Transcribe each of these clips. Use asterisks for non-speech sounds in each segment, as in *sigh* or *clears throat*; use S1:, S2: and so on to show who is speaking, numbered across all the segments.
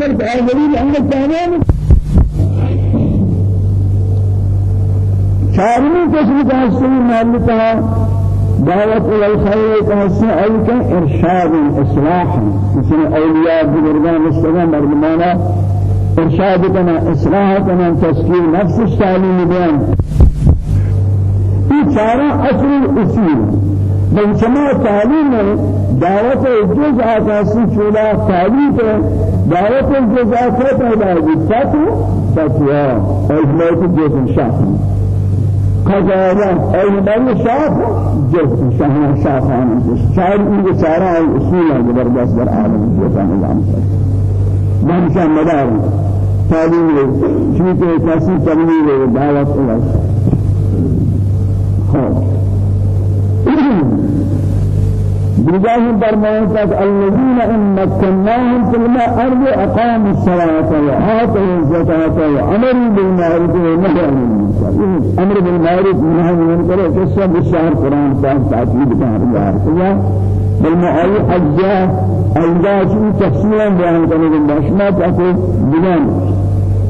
S1: بل أولين أن التمام چارمی قسم کا حصہ مالکہ دعوت الخير ای کا إرشاد اصلاح مثل اولیاء بزرگان مستقام مرمانا إصلاح کنا تسکیر نفس تعلیم بیان یہ چارہ أصل اصول من جمع تعلیم دعوت الجزء آساسی چولا تعلیم دعوت الجزء آساسی پیدا ہے فتو فتوا اجمعیت جزء شاہم قضايا أي من شاف جزء شهنا شافان شاعر إن سارا الأصول زبردست در عالم جوتان نظام ما مشان مدار تعليم شيء كاسي تعليم دعوت إلى خلاص بجاه برمان الذين إن مكناهم في الأرض أقاموا الصلاة وآتوا الزكاة وأمروا بالمعروف ونهوا عن المنكر. أمر بالمعروف ونهوا عن المنكر. قصة بالشهر قرآن پاک تعطيل كان الله بالمعاي أجزاء أجزاء تفصيلا بيان كانوا بالبشمات أقول بجانب.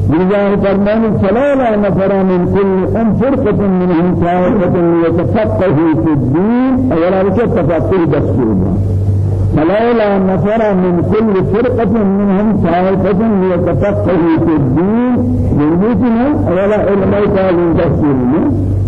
S1: بجاه فرمان فلولا نفر من كل أم فرقة منهم طائفة ليتفقهوا في الدين. أولا لك تفقه دستور فلولا نفر من كل فرقة منهم طائفة ليتفقهوا في الدين يمكن أولا علماء تعلم دستور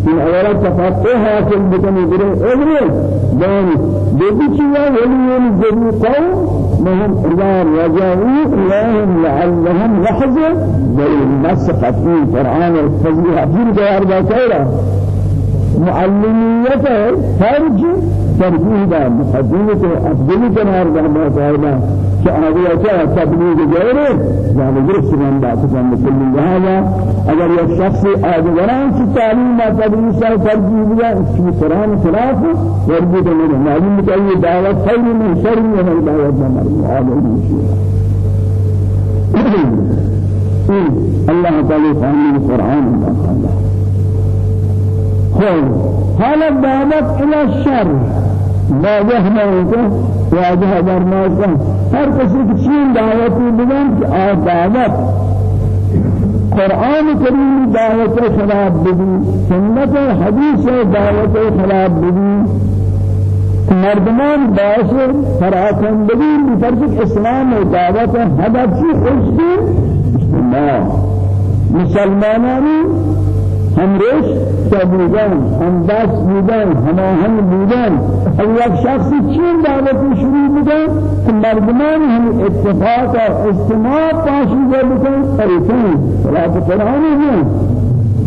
S1: إن أولا تفقه حاصل بكم يقولون أدري داني دي چيزا ولي ولي قوم مهم إذا رجعوا إليهم لعلهم لحظة بل مسخت في قرآن الفضيحة في جوار باكيرا معلمية فرج ترجيح مقدمة أفضل جنار بما قائلا كأهدية تبليغ غيره يعني درس من بعد كم كل هذا أجر الشخص آدمان في تعليم ما تدريس ترجيح بها في قرآن خلاف يرجو من معلوم كأي دعوة خير من شر من دعوة من هذا الله تعالى فهم القرآن الله خير هذا الدعوة إلى الشر. واجه نوكا واجه برناكا هر کسی چین دعوتی بگن کہ آ دعوت قرآن کریم دعوت خلاف بدی. سنت حدیث دعوت خلاف بدی. مردمان باعث فراخندگی بفرض اسلام و دعوت هدف چی خوش مسلمانانی هم رش بودن هم دست بودن هم آهن بودن هم یک شخصی چین دعوت شروع بودن که مردمان هم اتفاق و استماع پاشیده بکن صلاة قرآن ہے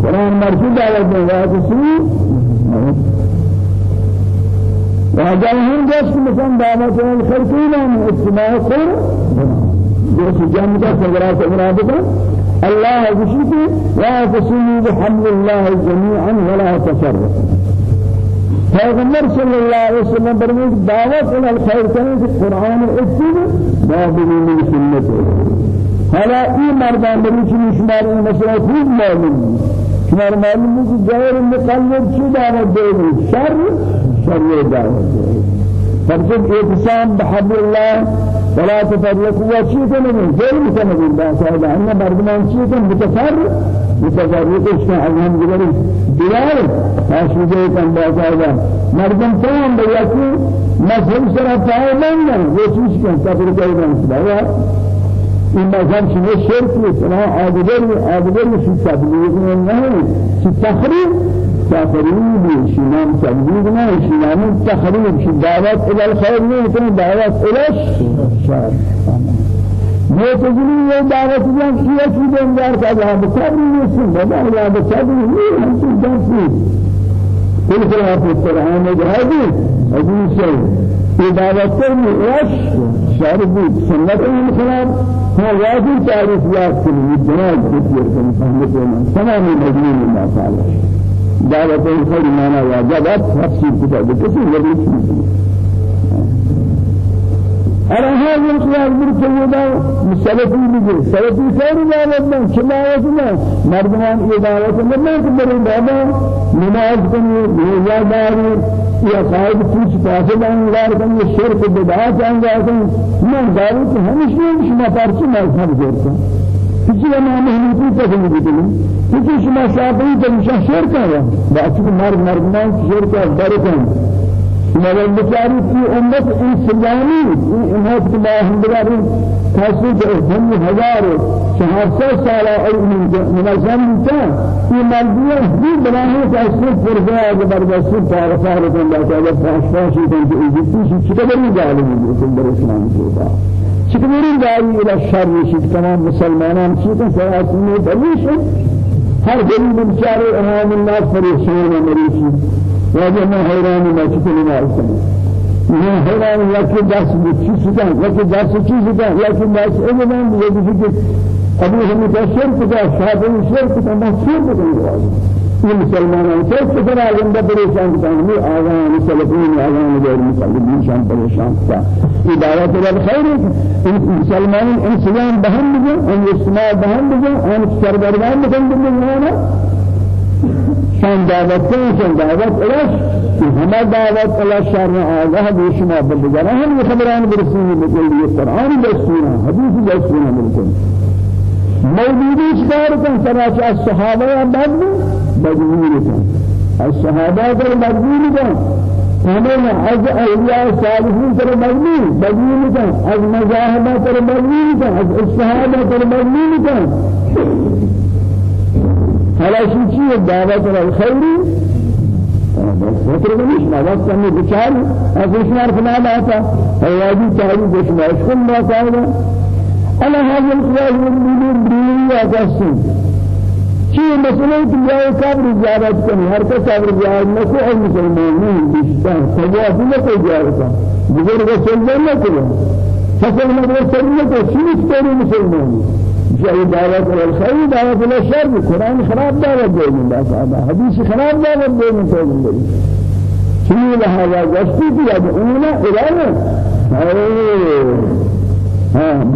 S1: قرآن مرشد دعوت میں واقع سوئی وهذا هم جس مثلا دعوت الخلقين استماع قرآن جس جامعة صدرات مرادة الله يشرك لا تسلوا بحمل الله جميعا ولا تفرق پیغمبر صلی اللہ علیہ وسلم فرمائے دعوت إلى الخير کرنے سے قرآن اتنا باب من سنت حالا این مردان بری چنی شمار این مسئلہ خوب معلوم شمار معلوم ہے کہ غیر مقلد چی دعوت دے شر شر دعوت دے فرجب اعتصام بحبل الله ولا تفرقوا وشيء كنن غير مكمل باقاعدة أن بردمان شيء كن متفرق متفرق إشنا الحمد لله دلال فاشوجه كان باقاعدة مردم تمام بيأكل مسلم سر فاهمنا وشيء كان تفرق أيضا سبحان این مذهب شما شرک نیست نه عادگر عادگر شی تبلیغ نه شی شیمان تبلیغ نه شیمان تخریب شی دعوت إلى الخير نه کنه دعوت إلى الشر یہ دعوت جان کیا کی دیندار کا جواب صبر نہیں سن بابا یا صبر نہیں ہم سے جانتے كل خلاف القرآن جهادي أجل شيء إذا وصلنا إيش شارب سنة الخلاف هو واجب تعرف يا كل الجناد كثير من فهمتنا تمام مجنون ما قال دعوة الخير ما واجبات تفسير كتاب كثير يدرس على هذا الخلاف بركودا مسلفي بيجي. سلفي خير دعوت من شماعت من مردمان إدارة من ما كبروا بابا. نماز كني روزة داري. يا قائد كوش فاسد أنگار كني شرك بدعات أنگار كني من دعوت همشي شما پارچه مذهب جرتا کسی ما مهنیتی تفهمی بدیم کسی شما شافعی تمشا شرک ہے باقی مرد مردمان شرک برکن مگر بچاری کی امت اسلامی امت کی باہم تحصیل هم هزار شهر سال علم منظم كان في مالدية دي بناه تحصيل فرزا زبردستی تعرفار کن باید فاشفاشی کن که ایجیپتی چطوری جالبی بیتون در اسلام کیدا چطوری جالبی إلى شر شد. تمام مسلمانان چیتن سیاسی بلیش هر غریب بیچاره امام الله پریشان مریشی واجه ما حیران ما چطوری نارسن یہ حیران یا کہ دس چیز یا کہ دس چیز یا کہ دس ایمان کہ ابھی ہم کا شرک کا شاہد شرک کا محصول کا یہ مسلمانوں سے کفر آزم پریشان کا ہمیں آزان سلفین مسلمین شان پریشان کا یہ دعوت الخير مسلمان انسان بهم بجا ان اجتماع بهم بجا ان سرگردان بکن بجا شان دعوت شان دعوت الاش. همه دعوت إلى شر آگاه بیشما بلدگان هم خبران برسونی بکلی قرآن برسونا حدیث برسونا بلکل موجودی چکار کن سراچ از صحابه بعد بدویر کن از صحابه در بدویر کن همه از اولیاء صالحین در بدویر بدویر کن از مذاهبه در بدویر کن از اجتهاد در بدویر کن حالا چیزی دعوت الخیری فکر کنیش نواز کنی بچار از اشمار فلان آتا حیادی تاریخ اشمار اشکل ما کائنا أنا هذا من بریلی آتاستی چی مسئله که جای قبر زیارت کنی هر قبر زیارت نکو از مسلمانی بیشتر سجاد نکو زیارت بزرگ سجاد نکو فصل مدرسة نکو چیز کاری مسلمانی جاي دعوت الخير دعوت الشر. القرآن خراب دعوت دين بس هذا حديث خراب دعوت دين تقول شنو لهذا جستي يدعونا إلى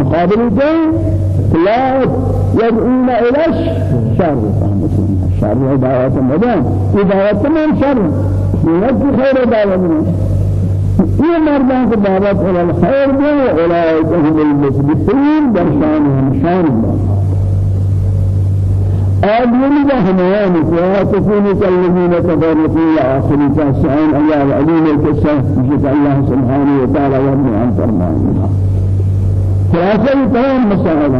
S1: مقابل لا يدعون إلى الشر. الشر دعوت مدام دعوت من شر؟ ينجي خير دعوت یہ مردان کو دعوت إلى الخير دے اولئک هم المفلحون درشان شان آدمی و ہمان کو تكونوا كالذين تفرقوا إلى آخر تسعين الله العليم الكسر جد الله سبحانه وتعالى يرضي عن فرمانه خلاصة تمام مسائل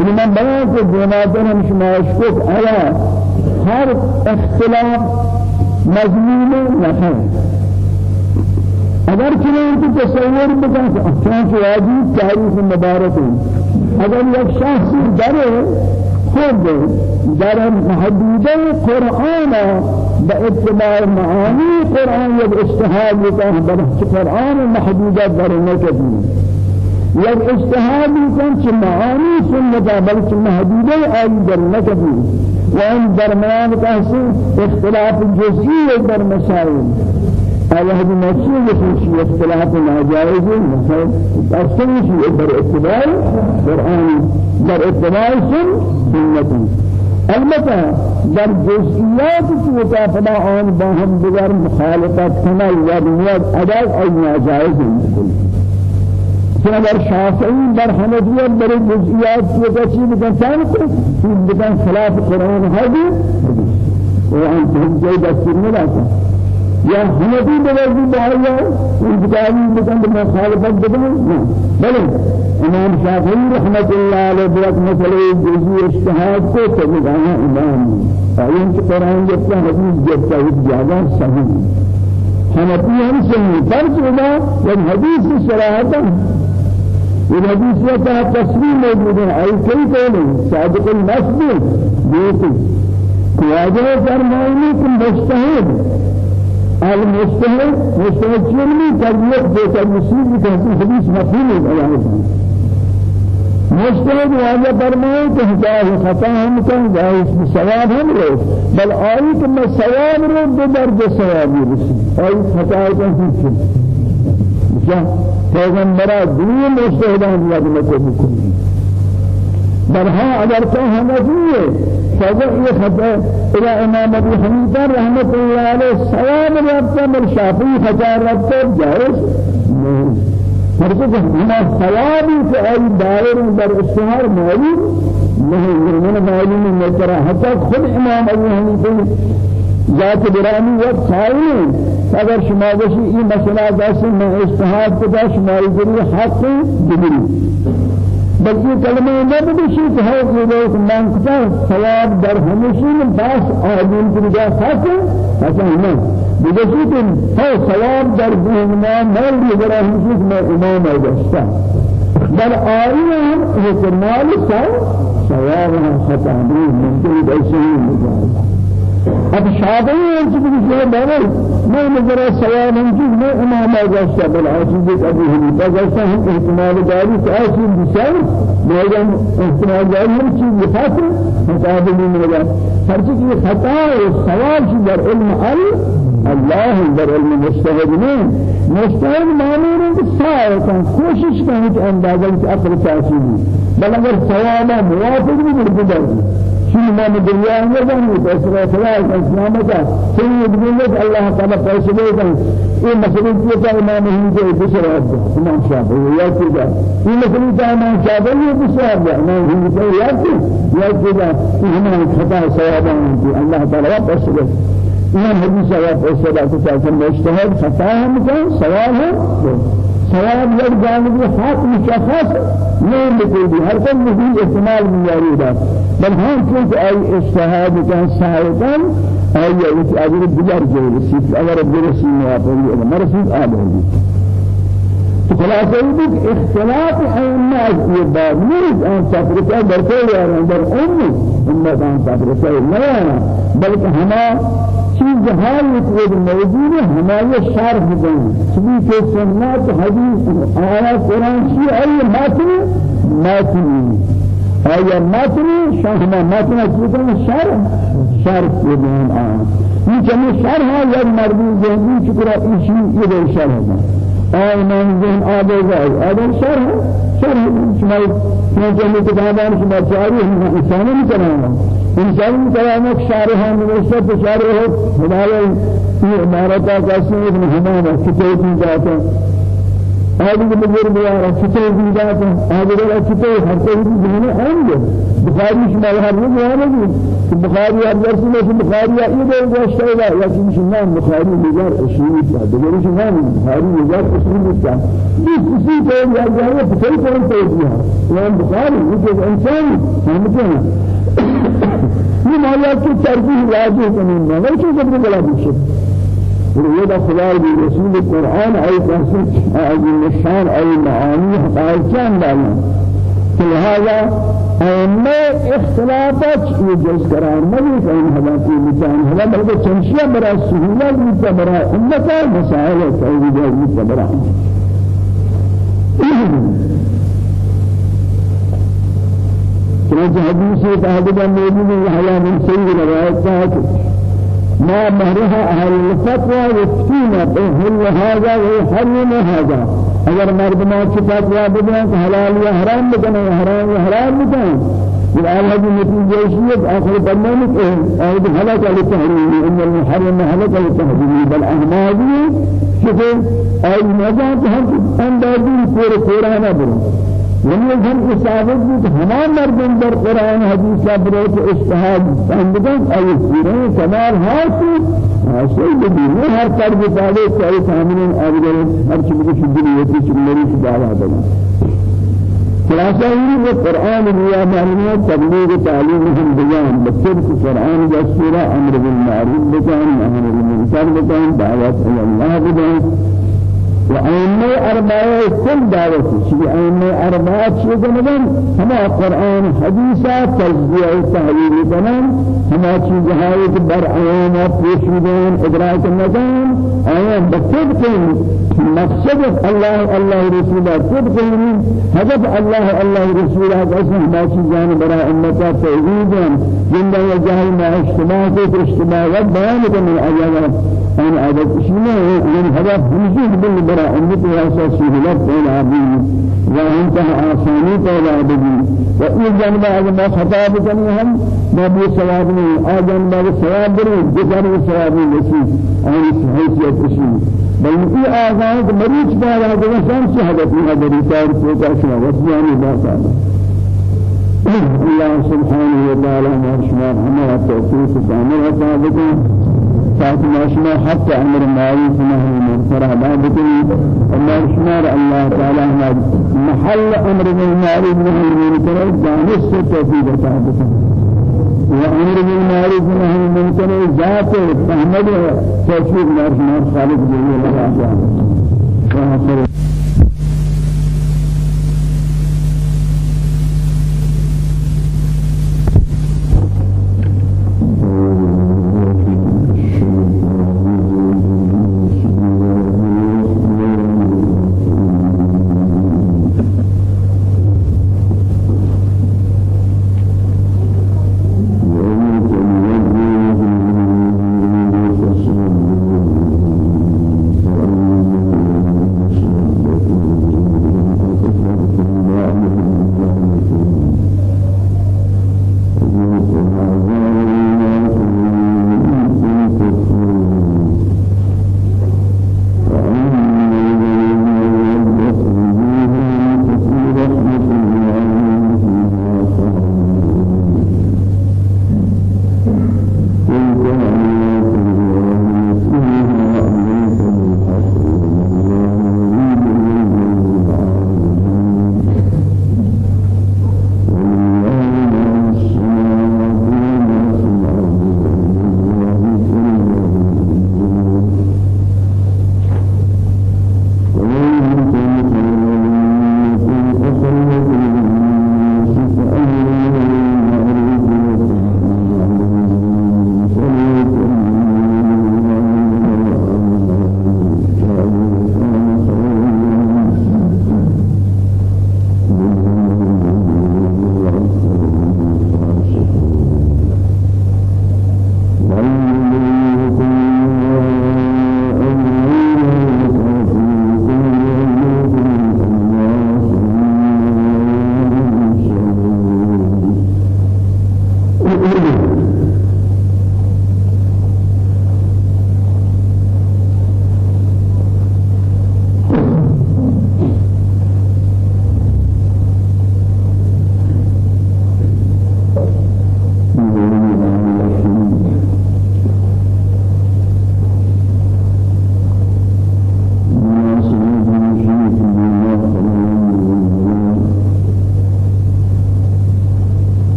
S1: إنما بيان کو جنابنا مش مشكوك على هر اختلاف مضمون نخير اگر چنین تو تصور بکن چنانچہ واجب تاریخ مبارک ہے اگر یک شخص در خود در محدوده قرآن با اتباع معانی قرآن یک اجتهاد بکن در قرآن محدوده در نکدی یک اجتهاد بکن چه معانی سنتا بلکه محدوده آئی در نکدی و آن درمیان کسی اختلاف جزئی در مسائل. هذا هذه مسؤول في اختلاف ناجائز؟ مثلا أصل شيء در اتباع قرآن در اتباع سنة البته در جزئیات که فلا آن با هم دیگر مخالفت کنه یا نیت ادا ای ناجائز چون در شافعی در حنفیت در جزئیات که چی بکن چند بکن خلاف قرآن هدی و آن جای دستور نلاتا یا حنفی بوزی بایا انتقالی بکن مخالفت بکن بله. امام شافعی رحمت الله علیه برات مسئله جزئی اجتهاد کو تبعنا امام این که قرآن جبتا حدیث جبتا ہے زیادہ صحیح. حنفی ہم صحیح. فرض ہوگا جب حدیث صراحتا یہ حدیث کا تصریح موجود ہے ائی کئی کہنے صادق النصب دیتی قواجہ فرمائنی کہ مجتہد المجتهد مجتهد؟ چیزی تربیت دیتا مسیح کی حدیث مفهوم ہے مجتهد واجہ فرمائے کہ ہدایت خطا ہم کن جائز ثواب ہم رو بل آئی کہ میں ثواب رو دو درجہ ثوابی رسی آئی خطا کن کچھ مشان پیغمبر دین مجتهدان یاد نکنی برها اگر تو حنفیه فضل یہ خطا إلى امام ابو حنیفہ رحمت اللہ علیہ ثواب رابطہ بل شافعی خطا رابطہ جائز نہیں۔ فرض ہما ثوابی کہ ای دائر در اشتہار موجود نہیں۔ من معلوم ہے ترى حتى خود امام ابو حنیفہ ذات برانی وقت قائل اگر شما بشی این مسئلہ جیسے میں اجتہاد کو شما ذریعہ حق دبری بلکہ کلمہ نہ بشی کہ ہے کہ لوگ مان کتا ثواب در ہمیشہ باس آدم کی جا خاص ایسا نہیں بجسی کہ ہے ثواب در ذہننا مال بھی ذرا ہمیشہ میں امام ہے جستا در آئینہ ہم یہ مال ثواب خطا بھی ممکن ایسے ہی مجاہدہ اب شادی کہ یہ بابا میں نظر سوال ہم کہ میں امام اجازت بل عزیز أبو حنیفہ جیسا ہم احتمال داری کہ ایسی میں جان احتمال داری ہم چیز خاص مطابق میں لگا ہر چیز کی خطأ ہے سوال کی در علم اللہ در علم مستحد میں مستحد معنی ہے کہ سائے کوشش کریں کہ اندازہ کی عقل تاثیر بل اگر سوال موافق بالکل شيء فيما مدريان يزن بسرعة سرعة الإسلام كا سيد بيت الله تعالى فيصله كان إيه مسألة كذا إمام هندي بسرعة. إمام شافعي إيه يا كذا إيه مسألة إمام شافعي إيه بسرعة. إمام هندي يا كذا يا كذا إمام خطأ سواب الله تعالى فيصله إمام هندي سواب فيصله كذا كان خطأ هم كان ثواب یک جانب حق مشخص نہیں نکلی ہر کم مزید استعمال بھی جاری دا. بل ہم چونکہ آئی اجتحاد کا سہایتاً آئی اس اجر بجر جو رسید اگر برسی میں آپ ہوگی اگر مرسید آب ہوگی تو خلاصہ یہ بھی کہ اختلاف ائمہ یہ باب نہیں ان تفرقہ در کوئی در اندر امت امت ان تفرقہ نہیں بلکہ ہمیں چیز حال خود موجود ہمارے شرح دیں چیز کے سنت حدیث آیا قرآن کی ای متن متن. آیا متن شرح متن چیزیں شرح شرح دیں آیا یہ جمع شرح یا مردی ذہنی چکرا اسی یہ شرح ہے آیا من ذہن آدھے گئے آدھے شرح شرح شما شما جمع کتابان شما چاری انسانی نہیں کرانا انسان كلامك شارح من الشر شارح هذا في عبارة قاسم ابن حمامة كتاب ذاته هذه بزرگ بیار کتاب ذاته هذا ولا كتاب هر کوئی بھی ہے بخاری شما ہر روز ہے کہ بخاری ہر درس میں بخاری یہ دے گوشت ہے یا کہ شما بخاری مگر اصول ہے دیگر شما بخاری مگر اصول ہے جس کسی کو یا جائے کوئی کون سے دیا وہ بخاری یہ انسان ہم یہ مالیات کی ترجیح واجب کنین نہ وہ چیز اپنے بلا بشت یہ دا خدا دی رسول قرآن ای تحصیل ای نشان ای معانی حقائق چند کہ لہذا ائمہ اختلافات یہ جز قرار نہیں کہ ان حالات کی مثال ہے بلکہ چنشیہ برا سہولت بھی برا امت مسائل توحید بھی برا چنانچہ حدیث تحدیدہ موجود حیا من سید روایت کا ما مهرها أهل الفتوى يفتون بهل هذا ويحرم هذا. أگر مردمان کی فتوا بدن حلال یا حرام بدن حرام یا حرام بدن اللہ کی نتیجہ ہے آخر فرمانے کہ اہل حلال علی تحریم ان المحرم حلال علی تحریم بل احمادی کہ اي نجات ہم اندازی پورے قرآن برو یعنی ہم ثابت بھی کہ ہمارا مردم در قرآن حدیث بروت اجتہاد سندگان ای سیرے کمال حاصل حاصل بھی ہر فرد دعوے چاہے سامنے آگے ہر چیز کی شدی ہوتی کی دعویٰ دینا خلاصہ یہ کہ قرآن ریا معلومات تبلیغ تعلیم ہم بیان. بچے کو قرآن کا سورہ أمر بالمعروف بتائیں نہی بالمنکر بتائیں دعوت اللہ بتائیں وأئمة أربعة كل دعوة. شيء أئمة أربعة شيء كمان هما قرآن حديثة تجزية تحليل كمان هما شيء هاي بر أيام بيشودين إدراك النظام أيام بتبقين مقصد الله الله رسوله تبقين هدف الله الله رسوله اسم ما شيء جان برا أمتا توحيدا جندا يجهل ما اجتماع في اجتماع وبيان من الأيام أنا عدد شينا من هذا بنزول بالبراء أمت واساس سهولات بين عبدين وأنتها آساني بين عبدين وإن جانب ما خطاب جميعهم ما بي سواب لي آجانب آه أجمع سواب لي جزار سواب لي لسي أنا آه سهيسية أشياء بل إي آزانك مريج بارا جمسان شهدتنا بريتار فوتا شهدت يعني باسا الله سبحانه وتعالى ما شمار همه توفيق دامر عطا بكم فاتنا شما حتى أمر معروف نهي منكر عبادتي الله شمار الله تعالى محل أمر بالمعروف نهي منكر جانس توفيق عبادتي وأمر بالمعروف نهي منكر ذات فهمد توفيق الله خالق جل وعلا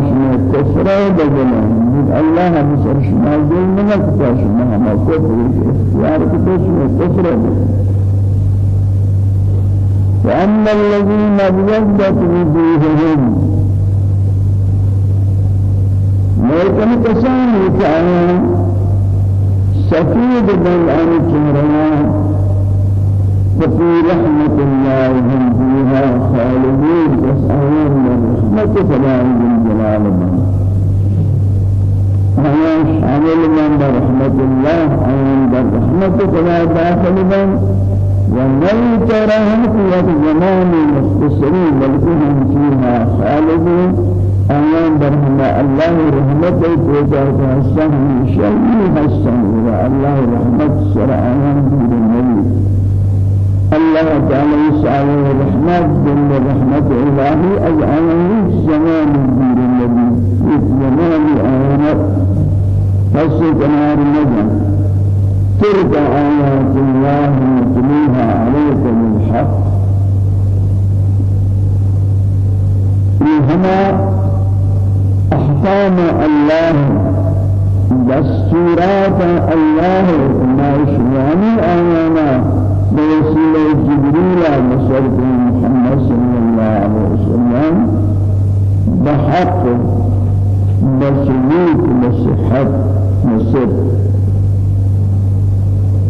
S1: شما كفر بدلي الله بسر شما ظلم نكتا شما اما كفر اختيار كتبت شما بدلي وأما الذين ابيضت وجوههم. لكن كسان كان سفيد بل چهرنا ففي رحمة الله هم فيها خالدين تسألون من رحمة فلا جلال من أنا شامل من برحمة الله أنا برحمة فلا داخل من ومن تراهم في زمان مختصرين بلکہ ہم فيها خالدون. آيان برحمة الله رحمة توجه حسن شيء حسن الله رحمة سر آيان دين النبي الله تعالى يسعى رحمة دين رحمة إلهي أجعلني زمان دين النبي في زمان آيان حسن كنار النجم. تلك آيات الله نتلوها عليك بالحق. إنهما أحكام الله. دستورات الله. ما يشواني آيانا. بوسيلة جبريل بشرط محمد صلى الله عليه وسلم بحق بسلوك بصحة بصدق.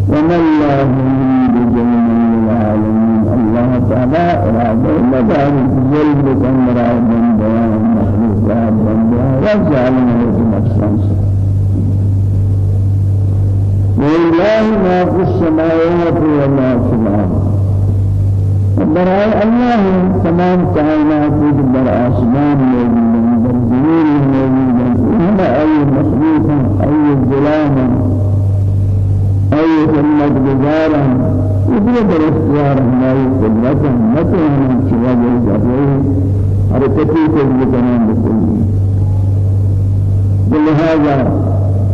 S1: وما الله يريد جميع العالمين. الله تعالى إرادة مدار ظلم كمرا من بيان مخلوقات من بيان وظالم نفسا. ولله ما في السماوات وما في الأرض. برای الله تمام کائنات در آسمان موجود در زمین موجود هم أي مخلوق أي ظلام أي خدمت گزارا ادري در اختیار ہماری قدرت نتو ہم شوا جل جاتے حرکتی کو بکنان بکلی لہذا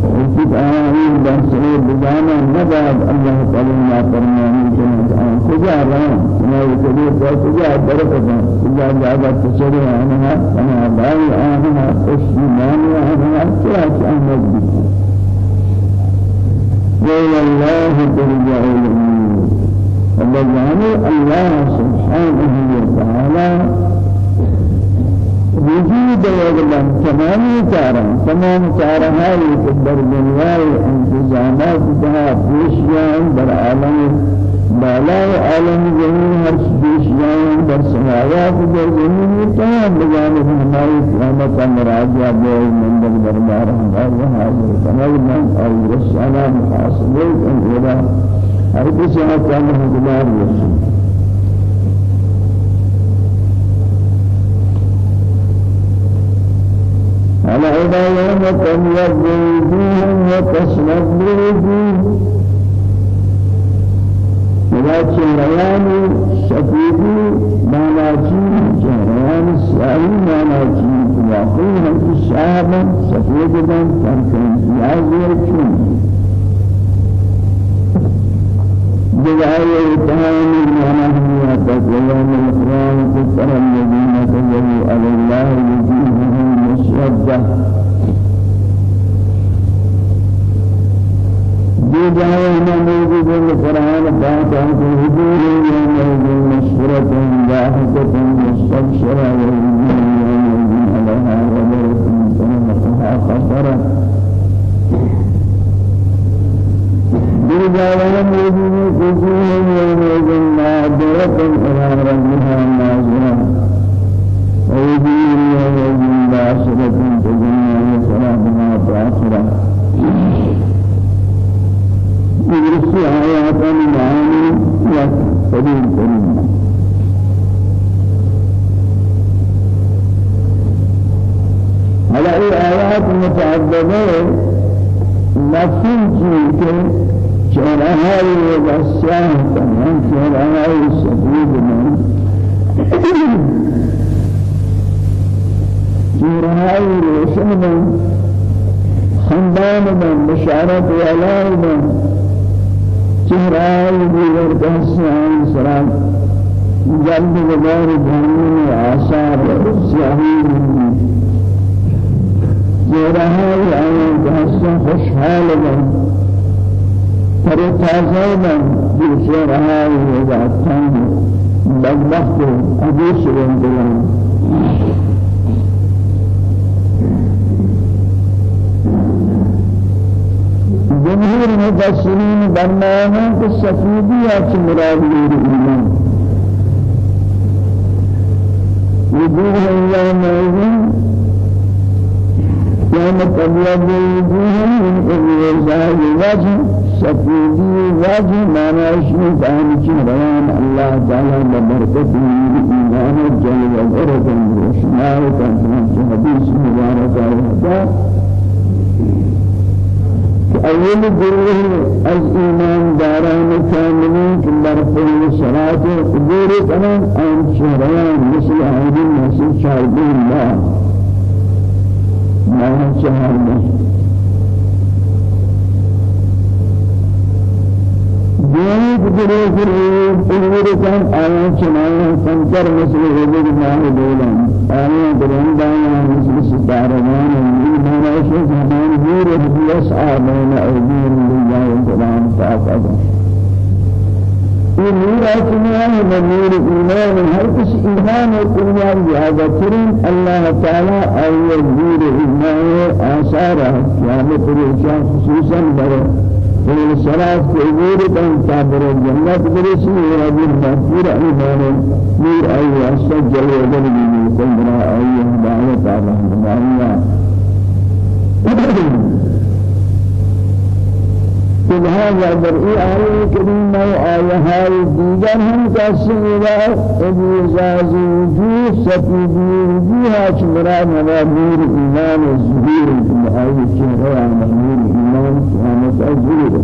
S1: آئین در سعید بجانا نباد اللہ تعالی ما فرمانی جنت آن. کجا رہا سنائی کبیر در کجا درکتا کجا جاگا تشری آنها أنا بائی آنها اشتمانی آنها کیا چاہمد بکی وإلى الله ترجع الأمور الله الله سبحانه وتعالى وجود وجلن تمامی کاران تمام کارهایی که در دنیای انتظامات جها پیشیان در عالم بالای عالم زمین هر پیشیان در سماوات در زمین تمام بجانب ہماری قیامت مراجعہ بے مندر دربار ہمارے حاضر تمام من اور رسالہ محاسبہ ان ہر کسی کا ہدایت رسول على إذا يوم تبيض وجوه وتسود وجوه ولكن ريان شفيدي ماناجي جريان سياهي ماناجي واقعي هم الشعب شفيد بن تنكن سياهي يكون بداية تهاني المعنى هي تقويم الإخوان تسر الذين تجروا على الله وجوههم مسودة بداية ما موجود القرآن بعد أن تهديه يومئذ مشهورة ضاحكة مستبشرة ويوم يومئذ عليها غبرة سنة خسرة بداية موجود وجوه يومئذ نادرة إلى ربها ووجوه يومئذ باشرة تجنى صلاحها بآخرة يرسي آيات المعاني وسبيل كريم على أي آيات متعددة مفهوم جيد شرعها وغسيان تمام شرعها السبيل من شرعها روشن من خندان من بشارت وعلان من شرعها بيور غسيان سلام جلد غبار جهنم آثار سياهي من شرعها وعلان خوشحال من پر تازه من دوسر های وقتان بدبخت جمهور مفسرین برنامه که سفیدی اچ مراد ایمان؟ وجوه يومئذ يوم تبيض وجوه من إبراز وجه سفيدي وجه ما نشمي فهم شهران الله تعالى ببركته إيمان جل وعلا وشمال كان حديث مبارك هذا أول جره از إيمان داران كاملين كبر في الصلاة قدور كمان أن شهران مثل هذه مثل شهرين الله ما چهار میں دینی بدرے فرور فرور کان آیا چنایا سنکر مسئلہ حضور ماہ دولان. آیا درندانا مسئلہ ستارگان ایمان ایشہ زمان نور حدیث آبین ایدین لله السلام فاقدہ یہ نور آسمان ہے نور ایمان ہر کس ایمان و ایمان زیادہ کریں اللہ تعالی اور نور ایمان آثار قیامت روشن خصوصا بر ومن الصلاة في أمور أن تعبر الجنة برسي وهذه المغفورة إيمان. نور أي أسجل وجل من كل أي هداية تعالى هداية كل هذا برئي آية كريمة وآية هاي ديگر هم كسيرا إبيزاز وجوه سفيدي وجوها شمرا نور إيمان الزهير آية شهرة نور إيمان قيامة الزهير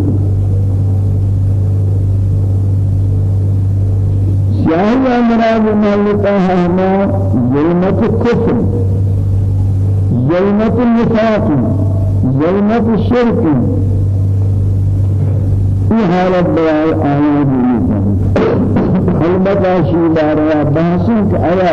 S1: سياهي مراد مالكها هنا ظلمة الكفر ظلمة النفاق ظلمة الشرك في حالت بیان آیا دیتا البتہ شیدارا بحثن کہ آیا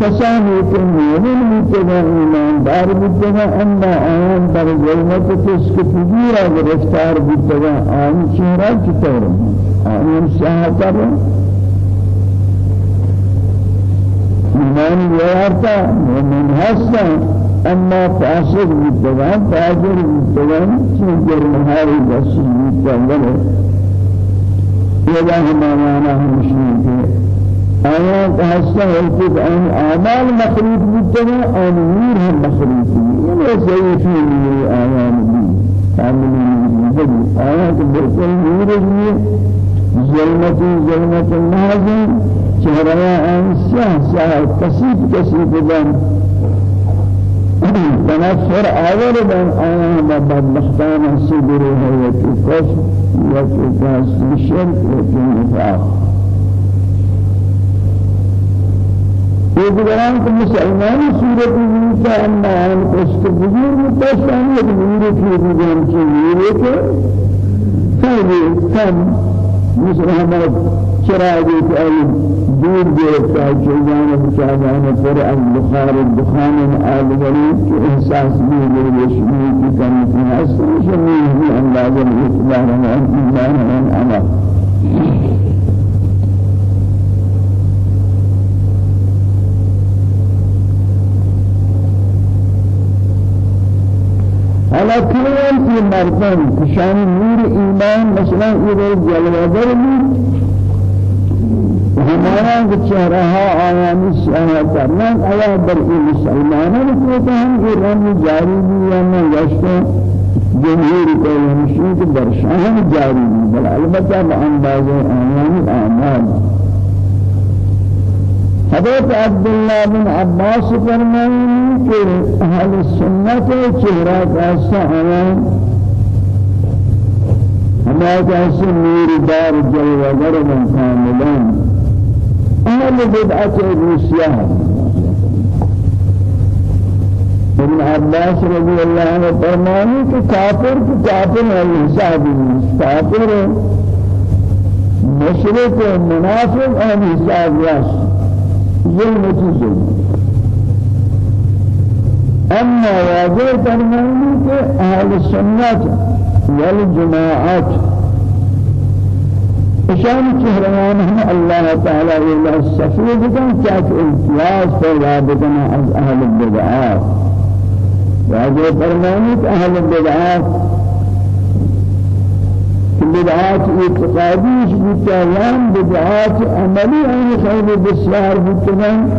S1: تسامی کے مومن بیتگا ایماندار بیتگا اما آیان در ظلمت کس کے تجیرہ گرفتار بیتگا آن چہرہ چطور آن سیاحتا رو ایمان یارتا مومن ہستا اما فاسق بالتوان فاجر بالتوان سنجر مهاري بس بالتوان يلا ما معنى مشين آيات هستا هلتك أن أعمال مخلوق بالتوان أن نور هم مخلوق يعني سيفي آيات دي تعملين بدي آيات بالكل نور دي ظلمة ظلمة النازل شهرها أن ساه ساه كسيب كسيب بان تنفر آور بن آیا ما بدبختان صدر ہے یکی کفر یکی کاس شرک یکی نفاق. یہ دیگران کو مسلمانی صورت میں اما ان کشت بزرگ متشان یک نور کی دیگران کی نور کے خیلی کم. مسلمان چراغی که ای دور گرفته چیزان بچادان پر از بخار دخان آلوری که احساس می‌کنی کی کنی هست هی اندازه اعتبار و ایمان و عمل على كل في مردم كشان نور إيمان مثلا إذا جلوة دربي ہمارا چہرہ آیانی سیاہ کرنا آیا در این مسلمانوں کو تو ہم یہ رنگ جاری بھی یا نہ یشتہ جمہور کو ہمشی کے درشان جاری بھی بل البتہ انداز آیانی اعمال حضرت عبداللہ بن عباس فرمائیں کہ اہل سنت چہرہ کا سعیان ہمارے کیسے نور دار جلوہ من کاملان. أهل بدعة الروسيا ابن عباس رضي الله عنه فرمانه کو کافر ہے حساب کافر مشرک منافق ہے حساب راس ظلم ظلم۔ اما واجب فرمانه کہ أهل السنت والجماعات شان چهران هم الله تعالى إلى السفير بكم كاك امتياز پیدا بكم از أهل البدعات. وهذا فرمانيك أهل البدعات. بدعات اعتقاديش بتاعان بدعات عملي يعني خير بسيار بتنان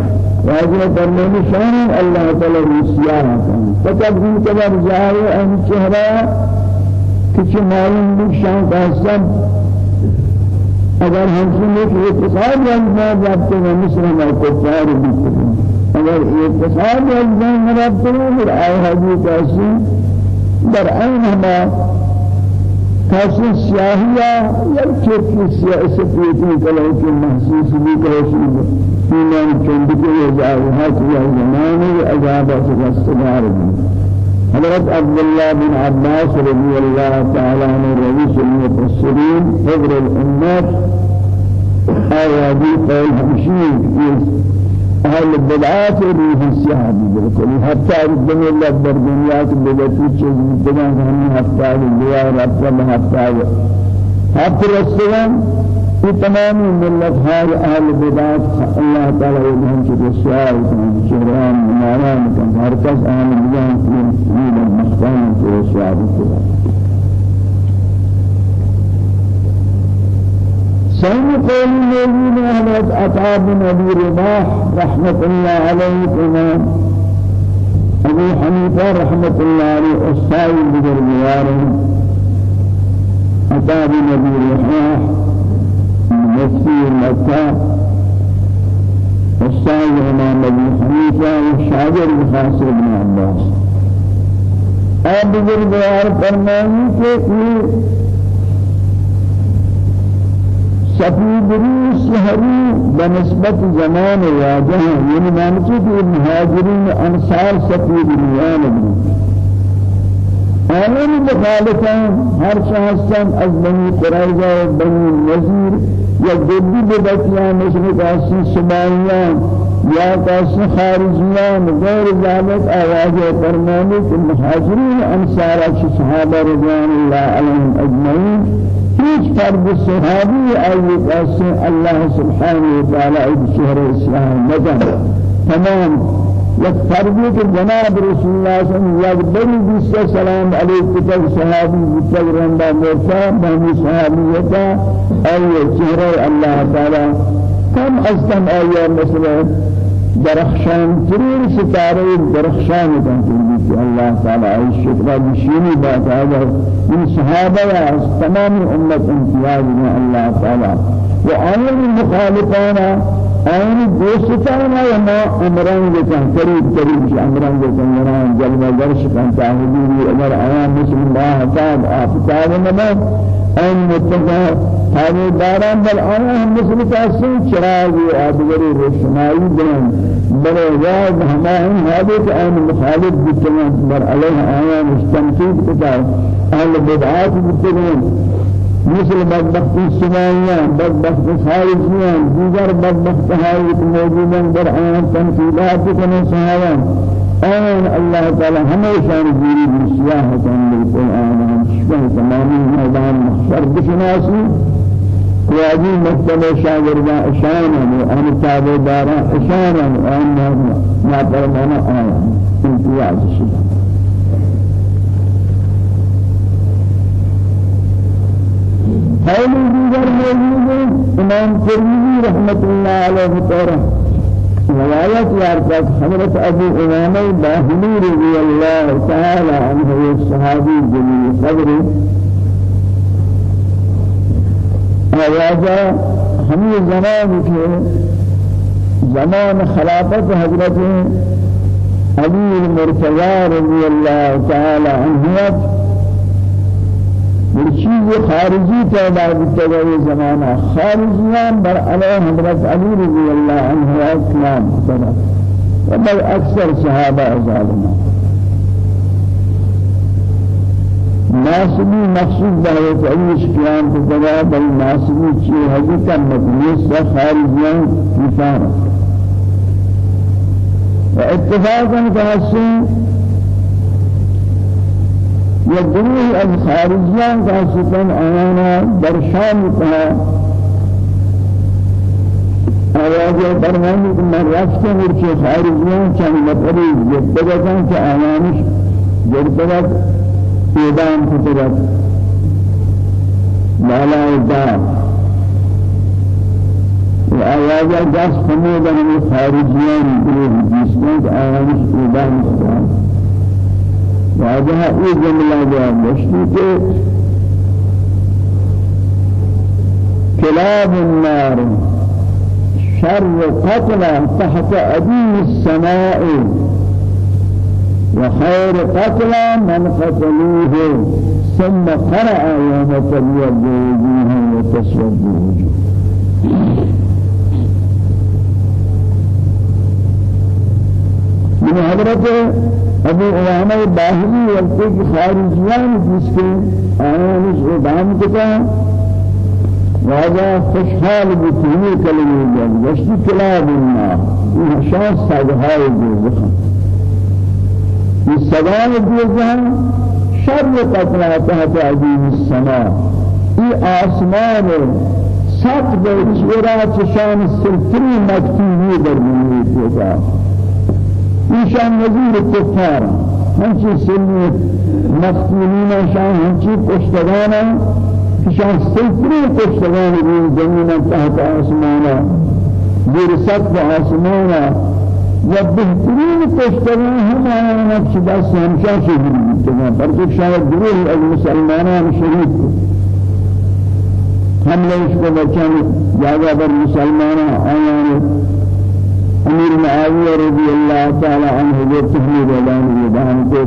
S1: وهذا فرمان شان الله تعالى رسيان فقط من كبر جاهي أن چهرا كچ معلوم بشان قاسم. اگر ہم سنے کہ اتصال رمضان رابطے میں مصر میں کفار بکتے اگر اتصال رمضان رابطے میں پھر آئے حدیث ایسی در عین ہما کسی سیاہیہ یا چوکی سیاستی کلو کے محسوس بھی کہشی ایمان چندکے یا جاہات یا زمانے عذابات رستگار بھی حضرت عبد الله بن عباس رضي الله تعالى عنه رئيس المفسرين حضر الأمات آية دي قول همشين أهل البدعات روح السحابي بالكل حتى الدنيا الله در دنيا بدأت چیز بدن هم حتى الدنيا رب حتى حتى السلام تمام ملت هاي أهل بدات الله تعالى يدهم في الشعار من شهران من آرام كان هركز أهل بدات في السبيل المختار في الشعر سيد قول الذين أهلت أتعاب نبي رباح رحمة الله عليه أبو حنيفة رحمة الله عليه الصائم بجرميار أتعاب نبي رباح مفتي مكة أستاذ إمام أبي حنيفة وشاجر بخاصر بن عباس أبو بجربيار فرماني کہ سفید روس هری بنسبت زمان واجه یعنی معنی که مهاجرین انصار سفید میان بود آنان مخالفان هر شخصان از بنی قریظه و بنی نذیر یا جدی بدتیان مثل کاسی سباییان یا کاسی خارجیان غیر ذلك آواز فرمانی که مهاجرین انصار صحابه رضوان الله علیهم اجمعین هیچ فرد صحابی ایت اسم الله سبحانه وتعالى ایت شهر اسلام نجم تمام یک جناب رسول الله صلی الله علیه و بری بیست سلام علیه کتاب صحابی بیست رنده مرتا بهمی صحابیتا ای چهره الله تعالی کم از کم مثلا درخشان ترين ستارة درخشان تنتظر الله تعالى الشكر بشيني بات هذا. من صحابة تمام أمة امتياز من الله تعالى. وآية المخالفان آية دوستان وما أمران جتان قريب قريب أمران جتان يران جلوة درش كان تعهدي أمر آيان بسم الله تعالى آفتاب نمان أن متفق هذه داران بل آية هم مثل تأسين چراغ آدگری روشنائی دن بل یاد ہمائن حادث آن مخالف بتنان بر علیہ آية مستنفید کتا أهل بدعات بتنان مثل بدبخت السماويان بدبخت خارجيان دیگر بدبخت هاي موجودان در آن كن صحابان آن الله تعالى هميشا نزيري بالسياحة بالقرآن شبه تمامي ميدان محشر بشناسي واجی مختلف شاگردان اشانا وان تابعدارا اشانا وان ما فرمانا آیا امتیاز شدن قول دیگر موجود امام ترمذی رحمت اللہ علیہ تعالی روایت یارت حضرت ابو امامہ باہلی رضی اللہ تعالی عنہ صحابی جلیل قدر آوازا ہمیں زمان کے زمان خلافت حضرت علی المرتضى رضی اللہ تعالی عنہ چیز خارجی پیدا بتگا یہ زمانہ خارجیان بر علیہ حضرت علی رضی اللہ عنہ اسلام صدا بل اکثر صحابہ ظالمان ناسبی مقصود بہت علیش قیام بتگا بل ناسبی چی حضرت مجلس خارجیان نفارہ واتفاقا كهسين يدروه الخارجيان كاسفن آيانا برشان كها آواز برمانی که من رفتم ورچه خارجیان چند نفری جدگتن که آیانش جدگت ایدان کتگت لالا دار. و آواز دست خمودن خارجیان گروه جسمت آیانش ایدان کتگت واجہ یہ جملہ جواب مشتی کے كلاب النار شر قتل تحت أديم السماء وخير قتل من قتلوه ثم قرأ يوم تبيض وجوه وتسود وجوه. من حضرت ابو امامہ باہلی وقت کی خارجیان جس کے آیان اس ادام کتا واجہ خوشحال بتینی کلمی جل وشتی کلاب النار یہ شاہ صدہائی دوزخا یہ صدای دوزخا شر قتلہ تحت عظیم السماء۔ یہ آسمان سات بیچورا چشان سلطری مکتوبی در بنیت ایشان نظیر کفار. همچی سنی مفتونین شان همچی کشتگانا كشان سلطني تشتغل من تحت آسمانا دير سقف آسمانا و بهترین پشتوان ہمارا نقش دست ہمشہ شہید بیتنا پر کہ شاید دروح المسلمانان شہید ہم نے اس کو بچان جاگہ پر مسلمانان آیان امیر معاویہ رضی اللہ تعالی عنہ جو تحمید اعلان بیان کو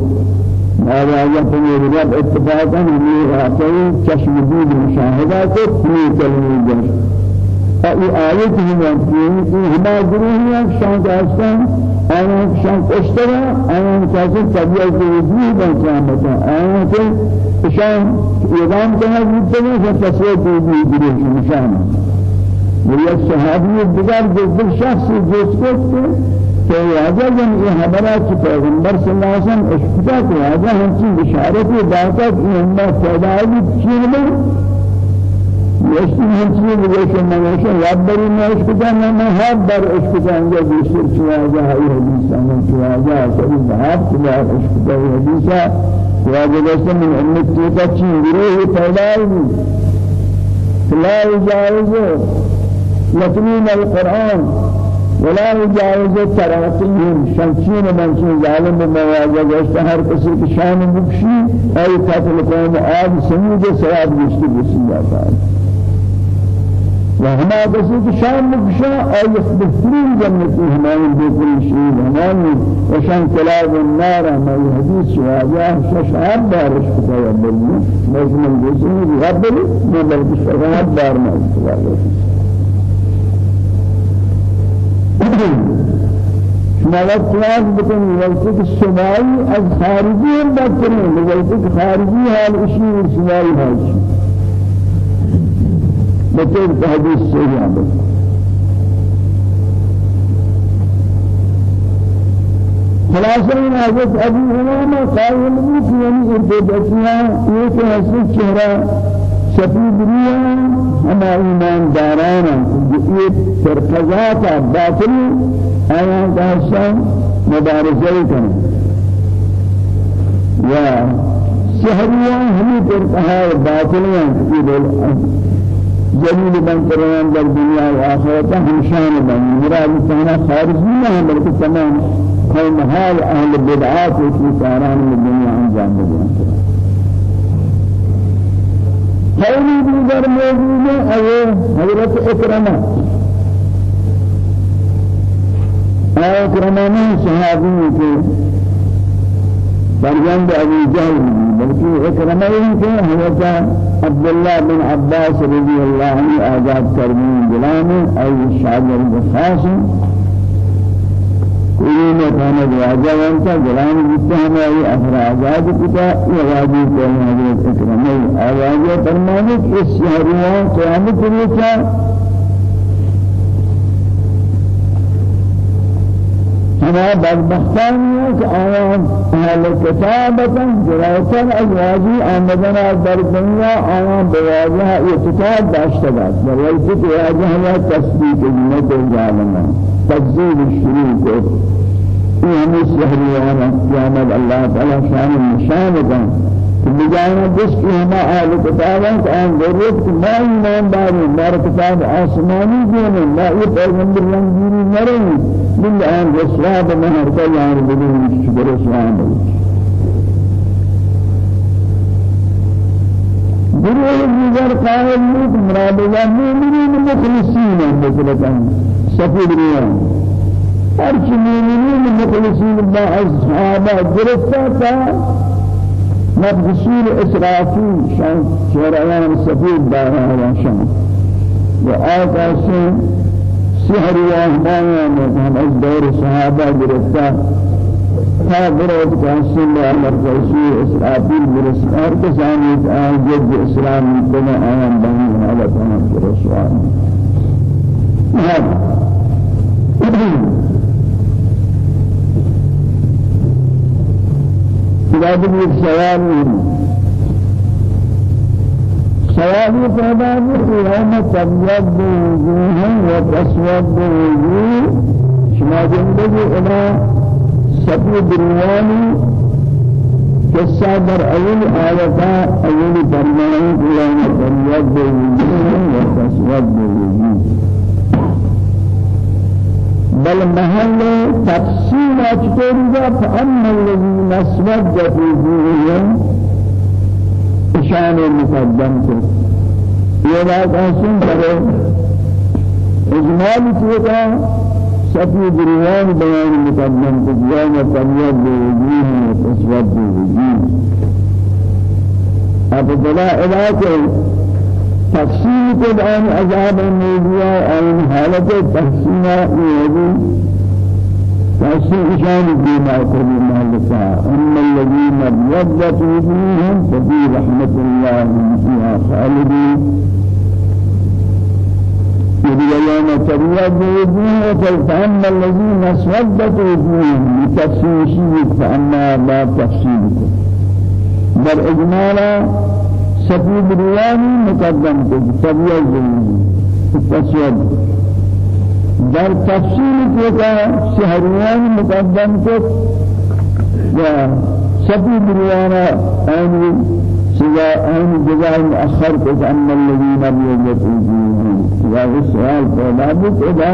S1: هذا يقول رب اتفاقا من رأسه چشم دید مشاهدات تنی کلمی جشن ای آیت هم این هما گروهی شان داشتن آن شان کشترا آن کسی طبیعت وجود قیامت آن که شان اعلام کنه میتونه که تصویر دیگه گروه نشان یک صحابی دیگر جز شخصی جز کرد کہ واجہ جن یہ ہمارا کہ پیغمبر صلی اللہ علیہ وسلم اشتاق کہ واجہ ہم کی بشارت دعوت کہ ہم پیدا ہوئی چیز میں یشتی هنچی بگوش منوش یاد بری نوش کجا نه هاب بر اش کجا انجا بیشتر چواجا های حدیثا من چواجا سبی بهاب کجا اش کجا حدیثا چواجا دست من امت تیتا چی گروه پیدای بی لا يجاوز لتمين القرآن ولا يجاوز تراقيهم شمسين من شين ظالم بمواجه جشت هر کسی کی شان بخشی ای قتل قوم آب سمود سواب گشتی بسم الله تعالی وهما بس شان مكشا أي بهترين جنة هماين بكل شيء هماين وشان كلاب النار ما الحديث شواجه ششعب دارش كتايا بلنا نظم الجسم يغبل ما بلد شغاب دار ما شما وقت بکنی وقتی که سمایی از خارجی هم بکنی وقتی که خارجی حال اشی سمایی حال بطور حدیث صحیح آمد خلاصہ ان حضرت ابو امامہ قائل بھی کہ یعنی ایک حسن چہرہ سفید ریا ہما ایمان دارانا یہ فرقضات باطلی آیان کا حصہ مبارزہ کریں یا سحریان ہمیں فرقہا باطلیاں یہ جلیل بن کران در دنیا و آخرت همشان بن. مراد تمنا خارج نہیں بلکہ تمام قوم حال أهل بدعات و کاران دنیا انجام دیں قولی دیگر موجود ہے حضرت اکرمہ اکرمہ نے صحابی کے فرزند ابو جهل بلکہ اکرمہ کے حضرت عبد الله بن عباس رضي الله عنه آزاد کرنے غلام أي شاگرد خاص نے کہنا راجا وانتا ہمیں اثر آزاد کتا یہ واجب کہنا حضرت اکرمہ آواز فرمانے کہ اس شہریوں قیامت کے لیے هما بدبختان که آیان أهل کتابتا جرایتن از واجی آمدن در دنیا آیان بواجه اعتقاد داشته باشد ولی که واجه یا تصدیق جنت ظالمان تکذیب الشروع کو سحریان قیامت اللہ تعالی شان نشان بجانا جس کی ہما آل کتاباں کہ آن ضرورت ما ایمان داری مار کتاب آسمانی دینے ما یہ پیغمبر رنگیری نریں من آن رسواب مہر کا یار بدون شکر اسلام گروہ دیگر قائل نیت مراد مومنین مخلصین مطلقا سفید ریان ہر چی مومنین مخلصین با اصحابہ گرفتا تا مبسول إسرافي شان شهريان سفيد دارها شان. وآقا سن سحر واهبانا هم از دور صحابة گرفتا تا برود کانسل أمر رسول اسرافیل برسار کسانی آن جد اسلام بنا آن حالت آن رسول خدا بھی ایک سوال سوال پیدا یوم تبیض وجوه و تسود وجوه شما زندگی أنا سبی دروانی قصة در أول آية أول فرمان قرآن فريد بوجوه وتسود بوجوه بل محل تفصيل أشتري فأما الذين اسودت وجوههم إشان مقدم كت يلاك أسن كره إجمال كتا سفيد روان بيان مقدم كت يوم تبيض بوجوه وتسود بوجوه أبو تفصيل كت عن عذاب النبي عن حالة تفصيل يهدي فأسي إشان بما كل مالكا أما الذين ابيضت وجوههم ففي رحمة الله فيها خالدين يدي يوم تبيض وجوههم فأما الذين اسودت وجوههم لتفسير شيء فأما لا تفسير بل إجمالا سفيد رواني مقدم تبيض وجوههم التسود در تفصیل كذا شهریان مقدم کو یا سبی بریانا آنی سجا آنی جزاء مؤخر کو أما الذين لم يجدوا یا السؤال پیدا بھی پیدا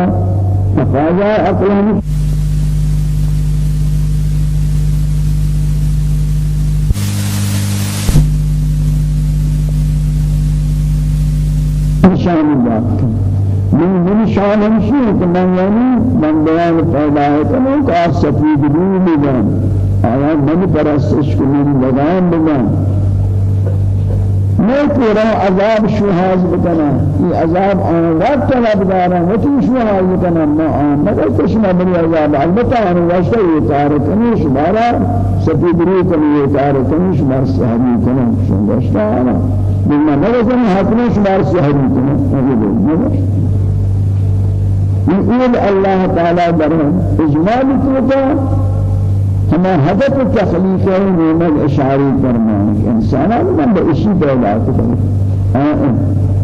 S1: تقاضا اقلهم شان الله من من شان کہ من یعنی من بیان پیدا ہے کہ وہ کا سفید روح بگن آیا من پرستش کو من لگان بگن میں پورا عذاب شوهاز بکنا یہ عذاب آن رب طلب دارا وتی شوهاز بکنا ما آن مگر کشما بنی عذاب البتہ آن واشتا یہ تارکنی شمارا سفید روح کنی یہ تارکنی شمار صحابی کنی شمار واشتا آنا بلما نرسل حکمی شمار کنی يقول الله تعالى برهم إجمال توتا هما هدف تخليقه من الإشعاري فرمان إنسان من بإشي بيلا كتب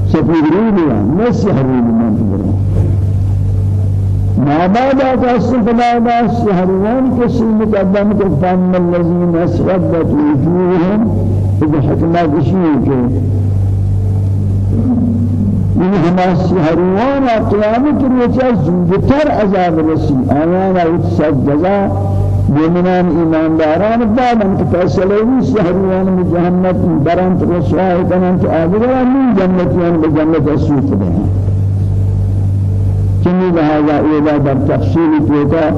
S1: سفيرين لي نسيحرين من تبرم ما بعد أستغفر الله سهران كسي مقدم كفام الذين أسودت وجوههم إذا حكمات إشيء من هماس هروان قیامت روچا زودتر عذاب رسی آیانا اتساد جزا مومنان ایمانداران بعدن که فیصله وی سهروان من جهنت برانت رسوای کنن تو آدگران من جنتیان به جنت اسوت دیں چنی لہذا ایلا در تفصیل توتا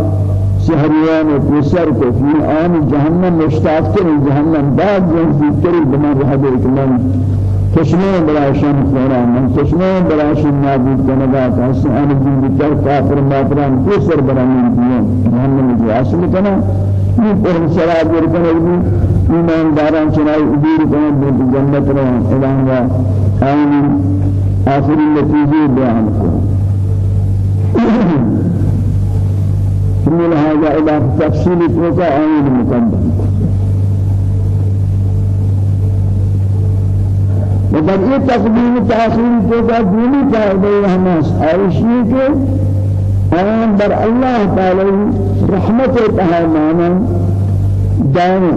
S1: سهریان پسر کو فی آن جهنم مشتاق کریں جهنم بعد جنسی تری بمن رہا دے کہ من تشمه براشان خورا من تشمه براشان نابود کنگا کسی آن جن بیتر کافر مافران کسر برامین دیان محمد جو حاصل کنا یہ پر سرا جر کنه ایمان داران چنائی ادیر کنه بیت جنت اعلان و آئین آخری نتیجے بیان کو *coughs* من هذا إلى تفصيل توقع آئین مقدم وبعد یہ تقدیم تاخیر کو کا دینی فائدہ ہماس عائشی کے آن بر اللہ تعالی رحمت دانا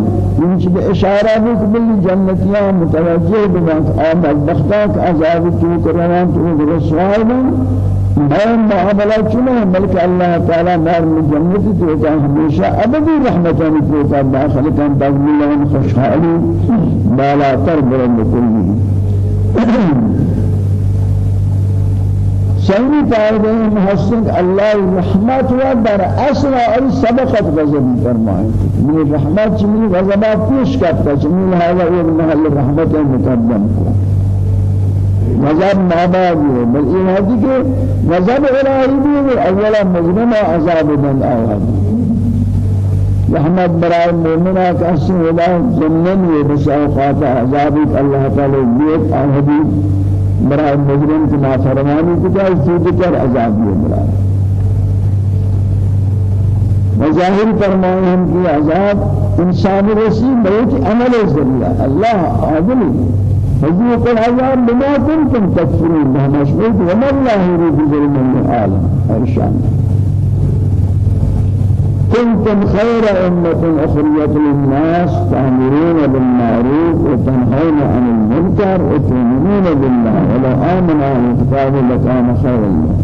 S1: انچ بے اشارہ بھی قبل جنتیاں متوجہ ببانت آمد بختاک عذاب تو کروان تو رسوائی بین معاملہ چنے بلکہ اللہ تعالی نار من جنت تو کا ہمیشہ ابدی رحمتان تو کا داخل کن بغلان خوشحالی بالا تر بلند کلی سنی فائدہ محسن اللہ رحمت و در اصل ای سبقت غضب فرمائیں من رحمت جميل غضبات پیش کرتا جميل هذا ایک محل رحمت مقدم کو غضب ماباد ہے بل این حدی کہ غضب الہی بھی اولا مظلم عذاب دن آواد رحمت برائے مومنہ اسم ولا جنن و بساوقات عذاب اللہ تعالی بیت آہدی برائے مجرم کی نافرمانی کی جائے سود کر عذاب یہ مظاہر فرمائے ہم کی عذاب انسان رسی بہت عمل ذریعہ اللہ عادل فذوق العذاب بما كنتم تكفرون بها مشهود وما الله يريد ظلما للعالم ارشان كنتم خير أمة أخرجت للناس تأمرون بالمعروف وتنهون عن المنكر وتؤمنون بالله ولو آمن أهل الكتاب لكان خيرا لهم.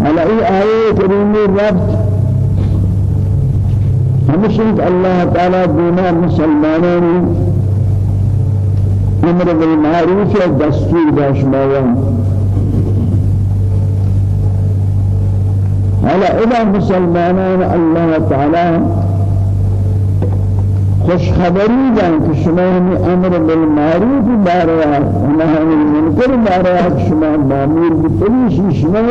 S1: على أي آية كريمة ربط همشنك الله تعالى دينا مسلمانين أمر بالمعروف دستور داشماوان على إذا مسلمانان الله تعالى خوش خبری دان که شما أمر بالمعروف بارها ونهی عن المنکر بارها شما مامور بتریش شما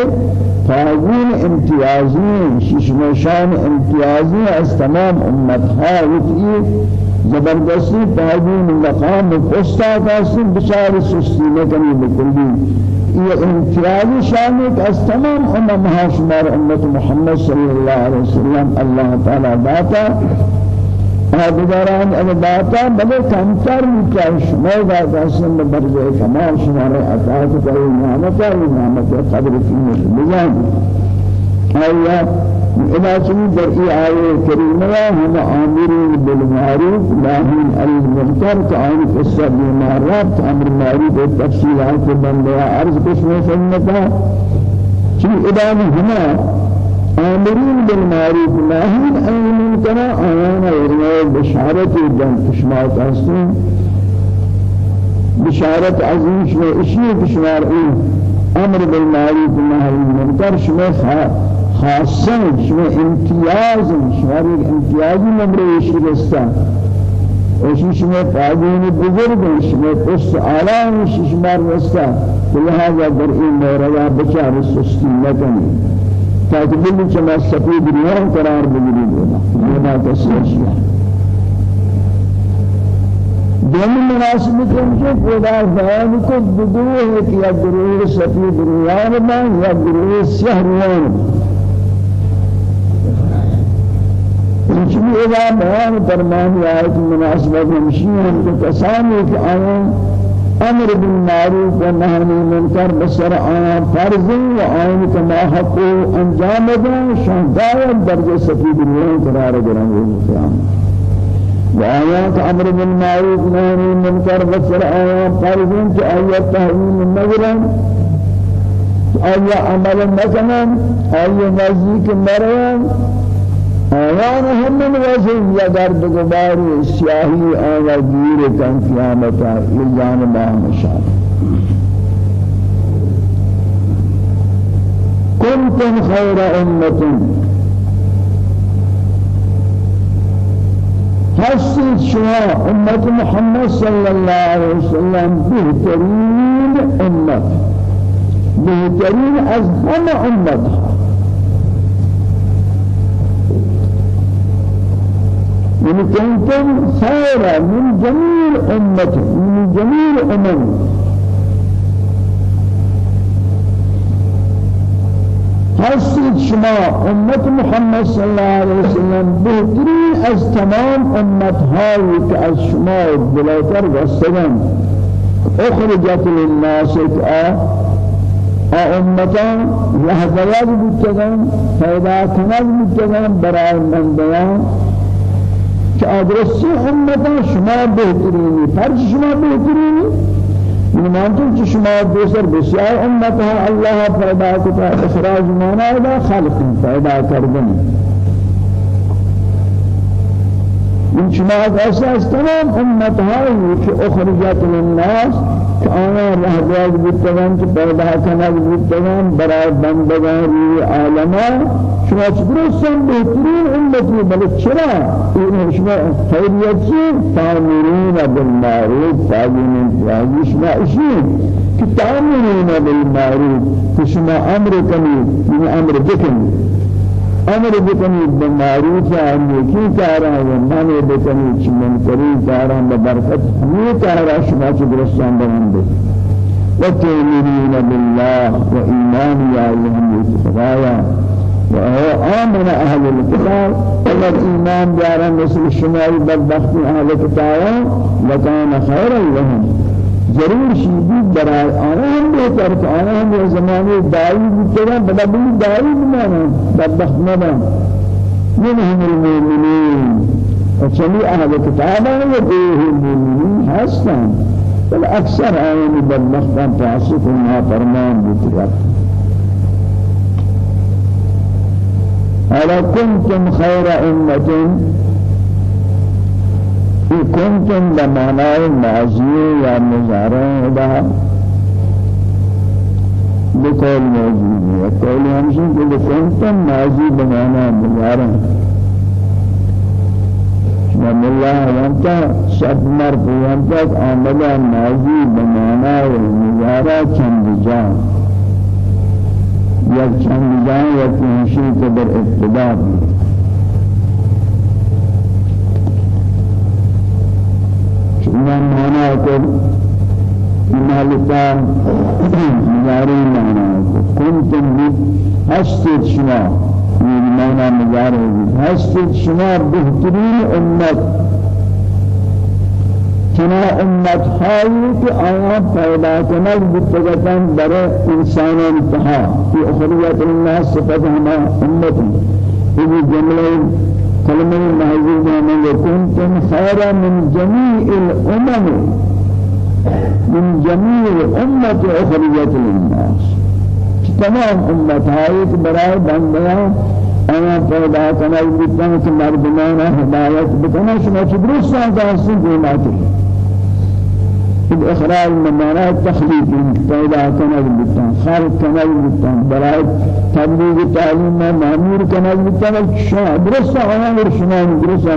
S1: فاضون امتیازی شما شان امتیازی از تمام امتها وتی زبردستی فاضون مقام پستا کاسن بشار سستی نکنی بکلی یہ امتیازی شان از تمام امتها شمار امت محمد صلی اللہ علیہ وسلم اللہ تعالی داتا آدگاران عبادتا بلے کمتر مکاش مودا قسم برزے کمال شمار عطاعت کرے نعمتا و نعمت قدر فیمت بجان آیا إذا چنی در ای آیه کریمه هم آمرین بالمعروف لاهین المنکر که آن قصه بیمارات أمر معروف تفصیلات بندے عرض کشنے سنتا چنی ادام ہما آمرين بالمعروف ناهين عن المنكر آيانا ورنا بشارة جن كشمات أصلا بشارة عظيم شما إشي بشمار إيه أمر بالمعروف ناهي المنكر شما خاصة شما امتياز شما امتياز نمر إشي رستا وشي شما فاضين بزرگ شما قص آلام شما رستا لهذا در این مورد بچار سستی نکنی تاکہ دل چما سفید ریان قرار بگیری دینا تصویر ہے دومی مناسبت ہے خدا بیان کو بدو ہے کہ یا گروہ سفید ریان میں یا گروہ سیاہ ریان انچنی اذا بیان فرمانی آیت مناسبت ہمشی ہم کو کسانی کہ آئیں أمر بالمعروف ونهي عن المنكر آن فرض و آن كما حق انجام دیں شهداء درجه سفید روح قرار گران قیام وآيات أمر بالمعروف ونهي عن المنكر آن فرض آيات تهويل النظر آيات عمل مثلا آيات نزيك مريم آیان هم من وزن یا درد گبار سیاهی آیا گیر کن قیامتا یہ جانب آمشان كنتم خير أمة حسيت شما أمة محمد صلى الله عليه وسلم بهترين أمة بهترين أزهم أمتها من كنتم خيرا من جميع أمة من جميع أمم. حسيت شما أمة محمد صلى الله عليه وسلم بهترين از تمام أمة هاي كأز شما بلاكر والسلام أخرجت للناس كأ أمتان رهبات بتجان فإذا كنز بتجان براء کہ آدرسی امتا شما بہترینی فرش شما بہترینی من مانتون کہ شما دوسر بسیار امتا اللہ پیدا کتا اخراج مانا دا خلق پیدا کردن. من شما أساس تمام امتها کہ اخرجت للناس کہ آنا رہدواج بتگان کہ پیدا کنگ بتگان برای بندگان روی عالمان شما درستن بهترین امتی بل چرا؟ این شما خیریت تامرین بالمعروف تاجین تاجی شما اشی که تامرین بالمعروف که شما أمر کنید این أمر بکنید. أمر بکنید بالمعروف نیکی کارا و من بکنید چه منکری کارا به برکت همه کارا شما چه درستان بمانده. و تؤمنون بالله و ایمان یا الله وهو آمن أهل الكتاب أما الإيمان جارا مثل الشمال بدبخت أهل الكتاب لكان خيرا لهم. ضرور شیدی برای آنها هم بهتر که آنها هم زمانی دایی بودن بلا بلی دایی بمانا بدبخت مدن منهم المؤمنين وجميع أهل الكتاب وغيره المؤمنين حسنا بل أكثر آيان بدبخت فاسق ما فرمان بترك ألا كنتم خير أمة إن كنتم بمعنى الماضي يا مزارع ده بقول موجود وقول همشين كل كنتم ماضي بمعنى مزارع. من الله وانت شد مرف وانت آمد ماضي بمعنى المزارع چند جان. یک چند یک همشين كبر اتباع من مانا کو مالکا مجاری مانا کو کنتم هستید شما این مانا مجاری هستید شما بهترین أمت. چنا امت هایی که آیا پیدا کنند بتگتن برای انسان انتها في اخریت الناس صفت ہما امتی یہ جملے كلمة المعزوزة من كنتم خيرا من جميع الأمم من جميع الأمة أخرجت للناس. تمام أمة هاي براي بنديان أنا پیدا کنال بیتن که مردمان هدایت بکنه شما چه درست دیماتی الإخراج من معنى التخليق پیدا کنال بیتن خلق کنال بیتن برای تبلیغ تعلیم مأمور کنال بیتن شما درست آیا شما درست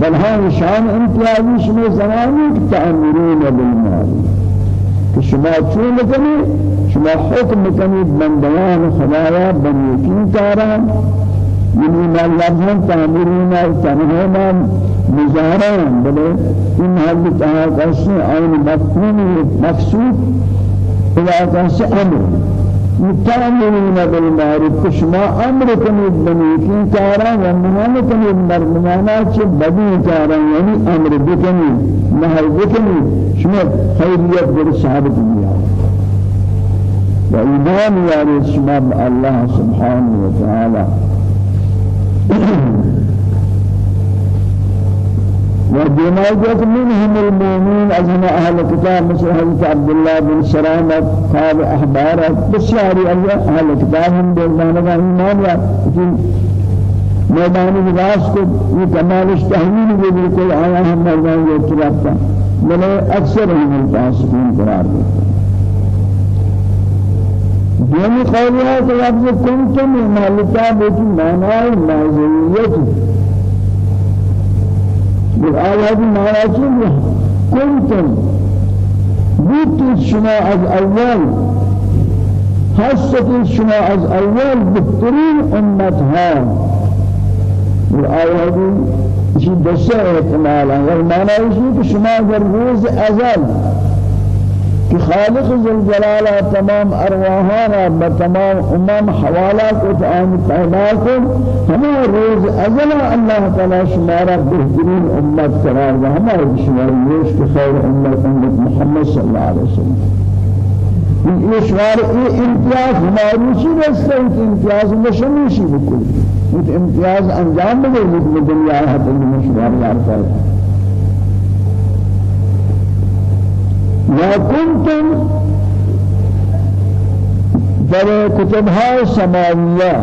S1: بل ها شان امتیازی شما زمانی که تأمرون بالمعروف که شما چون کنی شما حکم کنید بندیان خدایا بنیکین کاران. یعنی ملزم تأمرون تنهینا مزاران بله این حال تحقیقی آن مفهوم مقصود إلى أمر. متعاملين بالمعروف كشما أمر كنيد بنيكي كارا ونهان كنيد مرمانا چه بدي كارا يعني أمر بكني نهر بكني شما خيرية در صحابة الدنيا وإيمان ياري شما الله سبحانه وتعالى وجنازة منهم المؤمنين أجمع أهل الكتاب مثل حضرت عبد الله بن سلامة قال أحبارات بسياري أهل الكتاب هم بيزانة إيمان يا ميدان الغاز کو یہ کمالش تحویل بھی بالکل آیا ہم مردان یہ چلاتا بلے اکثر ہم الفاسقین قرار دیتا دومی قولی ہے کہ لفظ کنتم مالکہ بیتی بالآيات المعاصر كنتم بيت شما از أول. حست شما از أول بهترین امتها. بالآيات شيء احتمالا. والمعنى يشي شما در روز أزل کہ خالق ذوالجلال تمام ارواحانا بتمام امام حوالات کو آن پیدا کو ہمیں روز ازل اللہ تعالی شمارا بہترین امت قرار دے ہمارے شمار نیش کے خیر امت امت محمد صلی اللہ علیہ وسلم۔ یہ شمار یہ امتیاز ہماری چیز ہے امتیاز نشمیشی بکل۔ یہ امتیاز انجام دے دنیا ہے تو مشوار یار کرتا ما كنتم در كتبها سماوية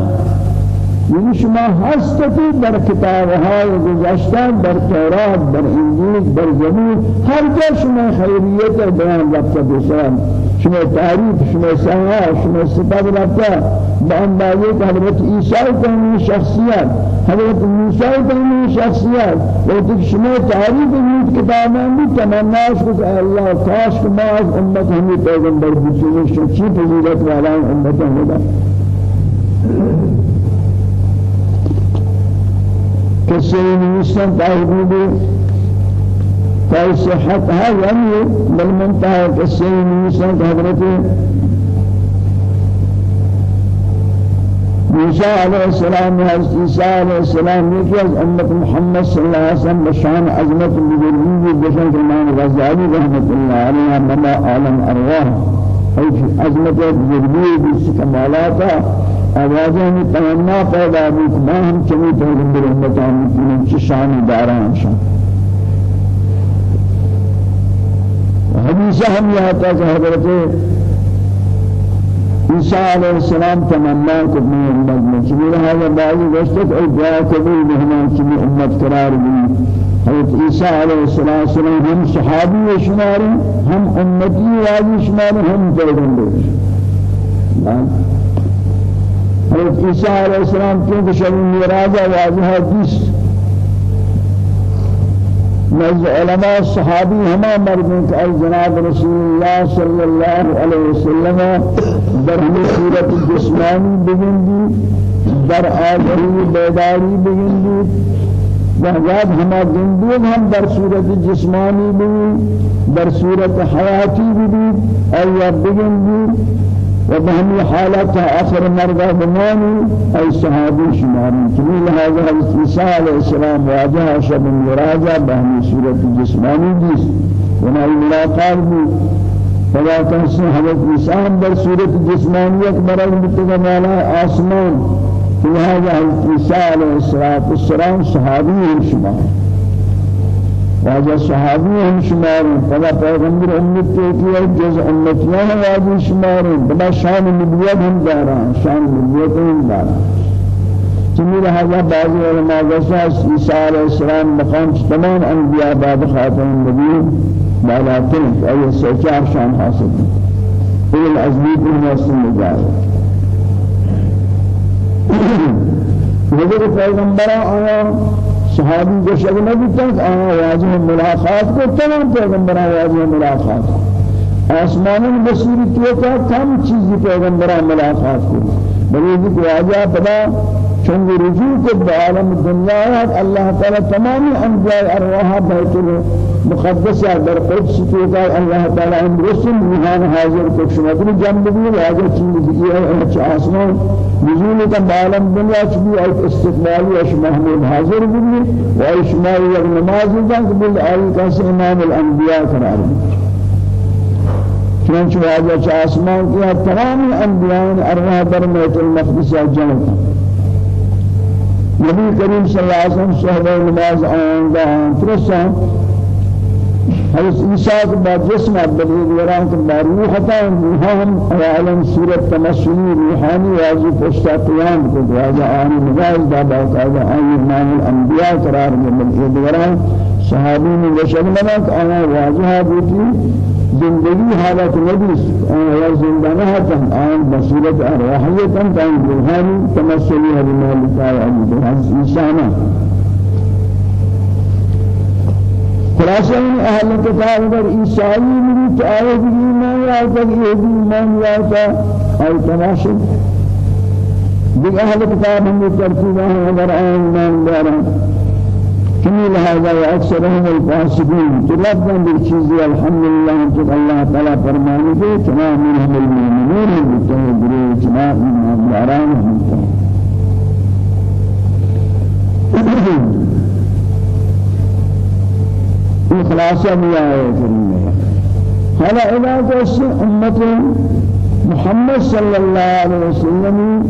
S1: یعنی شما هستی در کتاب های گذشته در تورات در انجیل در زبور هر جا شما خیریت بیان رفته بسان شما تعریف شما سها شما صفات رفته با اندازه حضرت عیسی کنی شخصیت. حضرت موسی کنی شخصیت. وقتی شما تعریف این کتابان بھی تمناش کو الله کاش که ما از امت همی پیغمبر بودیم چی فضیلت والا امت همی کسی نیستن تحقیق فای صحت ها یعنی بل منتها کسی نیستن حضرت موسى عليه السلام حضرت عيسى عليه السلام از أمة محمد صلى الله عليه وسلم بشأن عظمت بجرمي بشأن كمان غزالي رحمة الله عليها مما عالم أرواح. أي عظمت بجرمي بسكمالاتا آوازیں میں تمنا پیدا کہ میں ہم چمی پیغمبر امتان کی شان داران شان. حدیث ہم یہ آتا کہ حضرت عیسیٰ علیہ السلام تمنا کو میں امت میں چمی رہا ہے بعضی وشتک ای دعا قبول مہمان چمی امت قرار دی حضرت عیسیٰ علیہ السلام ہم صحابی شمار ہم امتی واجی شمار ہم پیغمبر حضرت عیسیٰ علیہ السلام کیونکہ شب میراج واضح حدیث نزد علماء صحابی ہما مردوں کہ جناب رسول اللہ صلی اللہ علیہ وسلم در ہمیں صورت جسمانی بگندی در آگہی بیداری بگندی وحیات ہما زندگی ہم در صورت جسمانی بھی در صورت حیاتی بھی اور بگندی؟ وبهم حالات آخر مرضى بماني أي صحابي شماري جميل هذا عليه السلام واجه شب المراجع بهم سورة جسماني جيس وما الملاقات بي فلا تنسي حضرت عيسى در سورة جسمانية برای متقمالا آسمان. فهذا عيسى عليه والسلام صحابي شماري واجہ صحابی ہم شمار فلا پیغمبر امت کے کیا جز امتیاں ہیں واجہ شمار بلا شان نبوت ہم دارا. شان نبوت ہم دارا. چمی لہذا بعض علماء جیسا عیسیٰ علیہ السلام مقام تمام انبیاء بعد خاتم النبی بالا تلک ای سے چار شان حاصل ہے یہ العزمی پر محسن مجاہد حضرت پیغمبر آیا. صحابی کو شک نہ تک آیا واجب ملاقات کو تمام پیغمبران واجب ملاقات. آسمان بصیر تو کا کم چیز پیغمبران ملاقات کو بلکہ کہ واجب پدا چون رجوع کو عالم دنیا اللہ تعالی تمام انبیاء ارواح بیت مقدس در قدس تو کا اللہ تعالی ہم رسول نہان حاضر کو شما کی جنب بھی حاضر چیز یہ ہے آسمان نزول کا عالم دنیا چبی اور استقبالی اش محمود حاضر بھی و شما یک نماز قبل آئی کا امام الانبیاء قرار دی چنانچہ واجہ آسمان کی تمام انبیاء ارواح در بیت المقدس جنت نبی کریم صلی اللہ علیہ وسلم صحبہ نماز آنگا ترسا۔ حضرت عیسیٰ کے بعد جسم بلید وران کے بعد روحتا روحان عالم صورت تمثلی روحانی واضح پشتا قیام کو دعا آنی نماز دا باقاعدہ آنی امام الانبیاء قرار بلید وران صحابی نے وشن منک آنا واضحہ بیتی زندگی حالت نبیس یا زندانه هستن آن بصیرت ارواحیتن تا این روحانی تمثلی هر مالکای علی به از انسانا خلاصہ ان اہل کتاب اگر عیسائی بھی تو آئے بھی ایمان یہ بھی ایمان یاتا اور تماشا دیگر اہل کتاب ہم ترتیبہ ہیں اگر آئے ایمان دارا كمي لهذا وأكثرهم الفاسقين تلقى بالشيء الحمد لله أن الله تعالى فرمانه به كما منهم المؤمنون المتهدرون كما منهم الأرام الخلاصة من آية كريمة. هذا إذا قص أمة محمد صلى الله عليه وسلم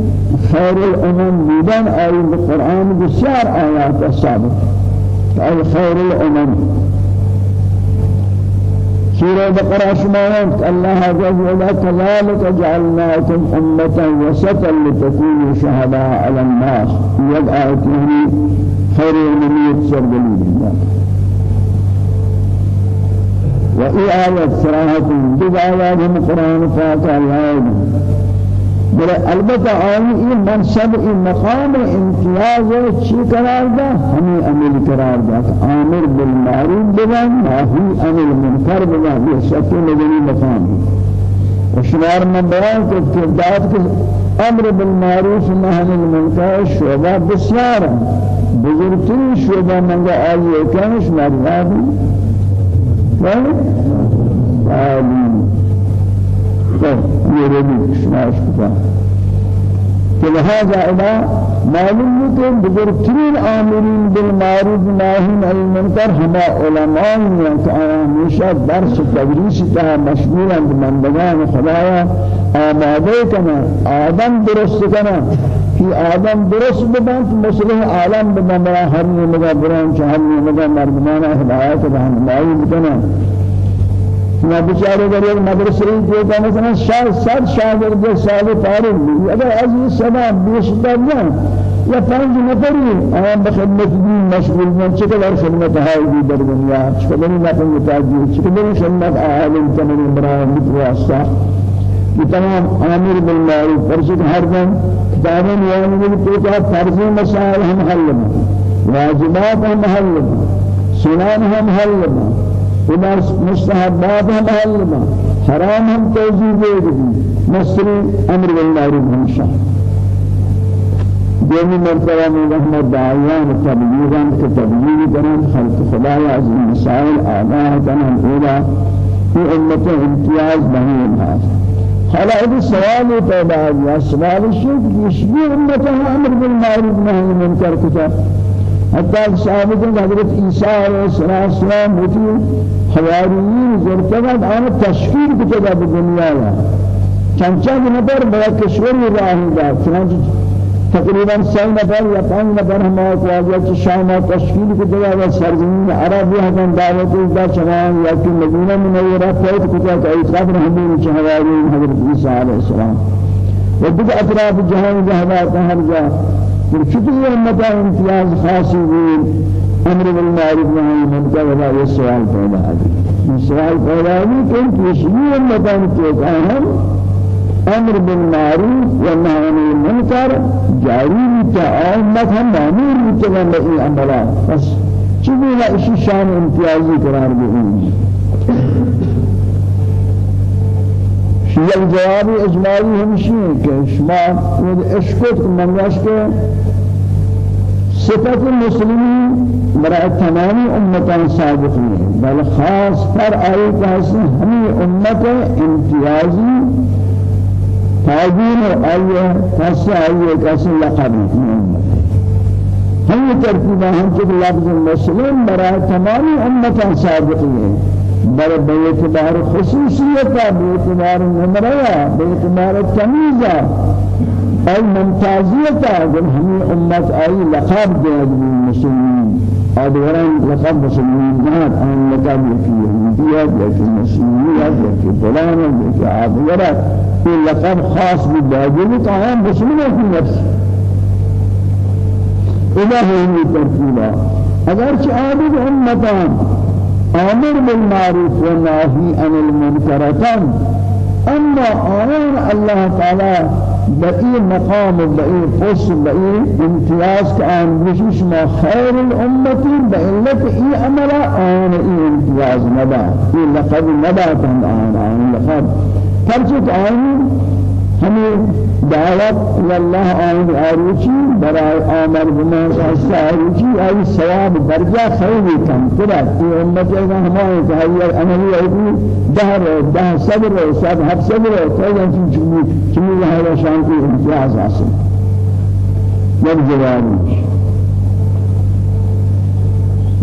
S1: خير الأمم. بيدان آية القرآن بسيار آيات السابقة أي خير الأمم. سورة بقرة شمالات الله عز وجل كذلك جعلناكم أمة وسطا لتكونوا شهداء على الناس. يدعى خير الأمم يتسر دليل وإي آية صراحة دعوة من القرآن فاتح الله بل البته آن این منصب این مقام امتیاز چی قرار دا ہمیں عمل قرار دا آمر بالمعروف بگن ناہی عمل منکر بگن یہ شکل لگنی مقام و شمار من بیان کہ کردات کے أمر بالمعروف عن المنکر شعبہ بسیار بزرگترین شعبہ منگا آئیے کنش مردادی آمین طيب يريد شماش كفا کہ لہذا ادا معلوم کہ بزرگترین آمرین بالمعروف ناہین عن المنکر ہما علماء ہیں کہ ہمیشہ درس تدریس تا مشغول ہیں بندگان خدایا. آمادے کنا آدم درست کنا. کہ آدم درست ببند مسلح عالم ببند ہر نمگا بران چاہر نمگا مردمانہ ہدایت رحمائی بکنا یا بیچاره در یک مدرسه ای که مثلا شاید صد شاگرد سال فارغ می اگر از این سبب بیشتر نه یا پنج نفری آن به خدمت دین مشغول من چه کدر خدمت های دی در دنیا؟ چه کدر نفر متاجی چه کدر خدمت عالم تمام برای متواسطه تمام آمر بالمعروف فرشد هر دم کتابیں یعنی کہ تو فرض مسائل ہم حل واجبات ہم حل سنن ہم حل خدا مستحبات هم حل ما. حرام هم توجیه دیگی مصری أمر بالمعروف ہمیشہ دومی مرتبہ میں رحمت دعایان تبلیغان کے تبلیغ کرن خلق خدا عظیم مسائل آگاہ کرن اولا في امت امتیاز بہی الناس حالا ادھا سوال پیدا ہے سوال الشيخ يشبه امتها أمر بالمعروف نهي المنكر كتاب حتى صحابة حضرت عيسى عليه السلام وفي حواریین زرتبت آن تشکیل کتاب بالدنيا چند چند نفر بیا کشوری راهی داد چنانچه تقریبا سه نفر یا پنج نفر هم آقا که شام تشکیل کتاب و سرزمین عربی هم دعوت داد چنان یا ایتقاب رحمین چه حواریین حضرت عیسی علیه السلام. و دیگر اطراف جهان جهات هر جا. فرشتي امتا امتياز خاصي بين أمر بالمعروف نهي عن المنكر ولا يسوال پیدا ہے سوال پیدا ہے کہ کسی امتا امتياز اهم أمر بالمعروف ونهي عن المنكر. جاري تعامت هم مامور متوان بئی عملات بس. چیزی لا اسی شان امتیازی قرار دیں شیل جوابی اجمالی ہمشی ہے کہ شما اشکت من کے صفت المسلمين برای تمامی امتان صادق ہے بل خاص پر آئی کہاسی ہمیں امت امتیازی تاجین آئیے کہاسی آئیے کہاسی لقب ہم یہ ترتیبہ ہم چک لفظ مسلم برای تمامی امتان صادق ہے بر بیعتبار خصوصیتا بیعتبار نمریا بیعتبار تمیزا أي ممتازية جب همي أمت أي لقب دي المسلمين أدوران لقب مسلمين جهات أن لقب يكي يهوديات يكي مسلميات يكي فلانة يكي عابرات في لقب خاص بالداجل طعام مسلمين في نفسه إذا هي ترتيبا أگر چه عابد أمتان آمر بالمعروف والنهي عن المنكرتان أما آيان الله تعالى بقي مقام بقي فص بقي امتياز كأن بشش ما خير الأمة بإلك إي عمل آن إي امتياز نبا. إي لقب نبا تن آن آن لقب فرشت آن ہمیں دعوت اللہ آئین آروچی برای آمر بنا شخص آروچی آئی ثواب درجہ خیلی کم. کرد یہ امت ایسا ہمائے کہ ہر عملی ایدی دہر دہ صبر سب حب صبر تو جنسی چمی چمی لہر شان کی امتیاز حاصل. یک جوابی.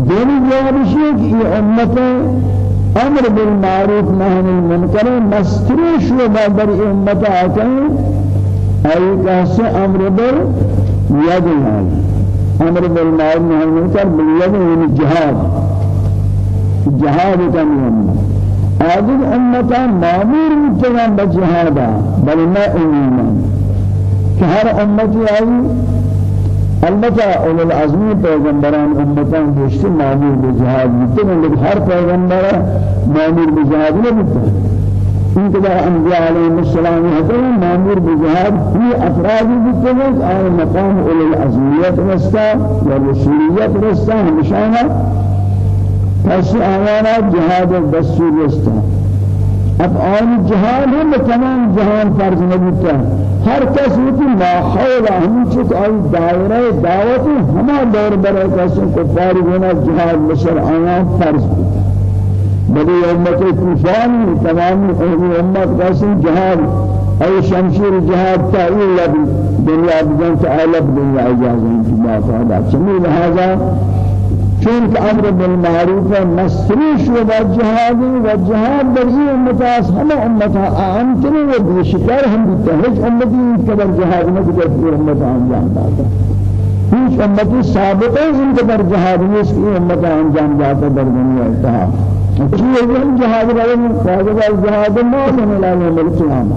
S1: دونی جوابی ہے کہ أمر بالمعروف نهي عن المنكر مستری شو در امت آکن ای کس أمر بر یاد أمر بالمعروف نهي عن المنكر باليد من الجهاد. جهاد كم آدم امتا مامور متنام بجهادا بل ما امينا كهر امتي آئی البته اول العزمی پیغمبران امتان دوشتی معمول به جهاد میتونن لیکن هر پیغمبر معمول به جهاد نمیتونه این که در انبیاء علیهم السلام هستن معمول به جهاد هی افرادی میتونن آن مقام اول العزمیت رستا و رسولیت رستا. همشانا پس آیانا جهاد دستور رستا. آن جهان هم تمام جهان فرض نبوتا ہر کس ہوتی ما حول ہم چک آئی دائرہ دعوت ہما دور برای کسی کفاری ہونا جہاد مشر آیا فرض بلی امت طوفان تمام امت کسی جہاد أي شمشير جهاد تأويل دنيا بجن تعالى بدنيا إجازة انتباه هذا سمي هذا چونك أمر بالمعروف مسروش والجهاد والجهاد برئي أمتاس هم أمتها أعمتني وبشكار هم بتهج أمتي كبر جهاد ما تقدر في أمتها أنجام داتا هیچ أمتي سابقه إن كبر جهاد نيس في أمتها أنجام داتا در دنيا انتها چیه جهاد رأي الجهاد ما من العالم القيامة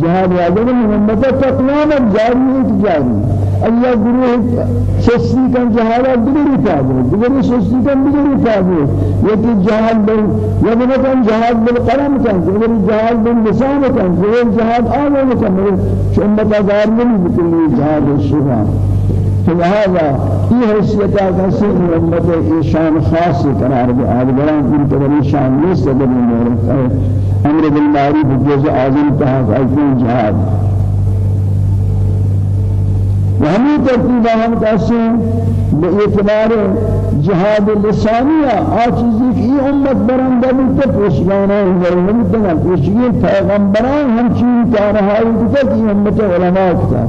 S1: جهاد واجب امت تقوام جاری جاری اللہ گروہ سستی کن جهاد دیگری فاضل دیگری سستی کن دیگری فاضل یکی جهاد بل یکی کن جهاد بالقلم کن. دیگری جهاد باللسان کن. دیگری جهاد آمن کن. چون امت دار نہیں بکلی جهاد الشفا فلهذا في حیثیت کسی امت ایشان خاص قرار دے آدگران ان تبری شان نیست در مورد أمر بالمعروف جزء عظيم تحت ايكون جهاد. وهمي ترتيب هم تأسين باعتبار جهاد اللسانية آچیزی کی امت برنده بیت پوشگانه هم دنگا پوشگی پیغمبران هم چیز کارهایی کتا کی امت علماء کتا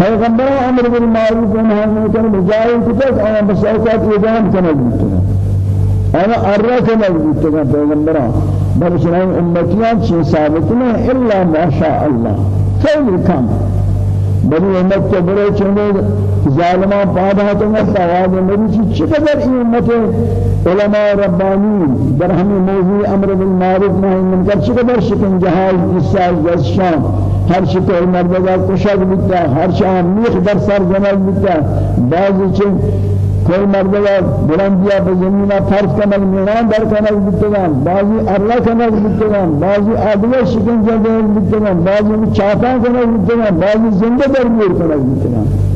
S1: پیغمبران أمر بالمعروف و نهی منکر بجای کتا آن بساوقات اعدام کنه بیتنا أنا ارى کنه بیتنا پیغمبران بل شنان امتیان چی ثابت نہیں الا ما شاء الله. بنی امت کے بڑے چنے ظالمان پادہ تو نہ سواد میری چی چقدر این امت علماء ربانی در ہمیں موضوع أمر بالمعروف نہی منکر چقدر شکن جہاز قصاص دشان ہر شکل مردہ کشک بیتا ہر شام میخ در سر جمل بیتا بعضی چن کوئی مردہ بلندیا به زمین فرض کنگ میران در کنگ بیتگان بعضی ارلا کنگ بیتگان بعضی آدمی شکن جدی بیتگان بعضی چاپان کنگ بیتگان بعضی زنده در گیر کنگ بیتگان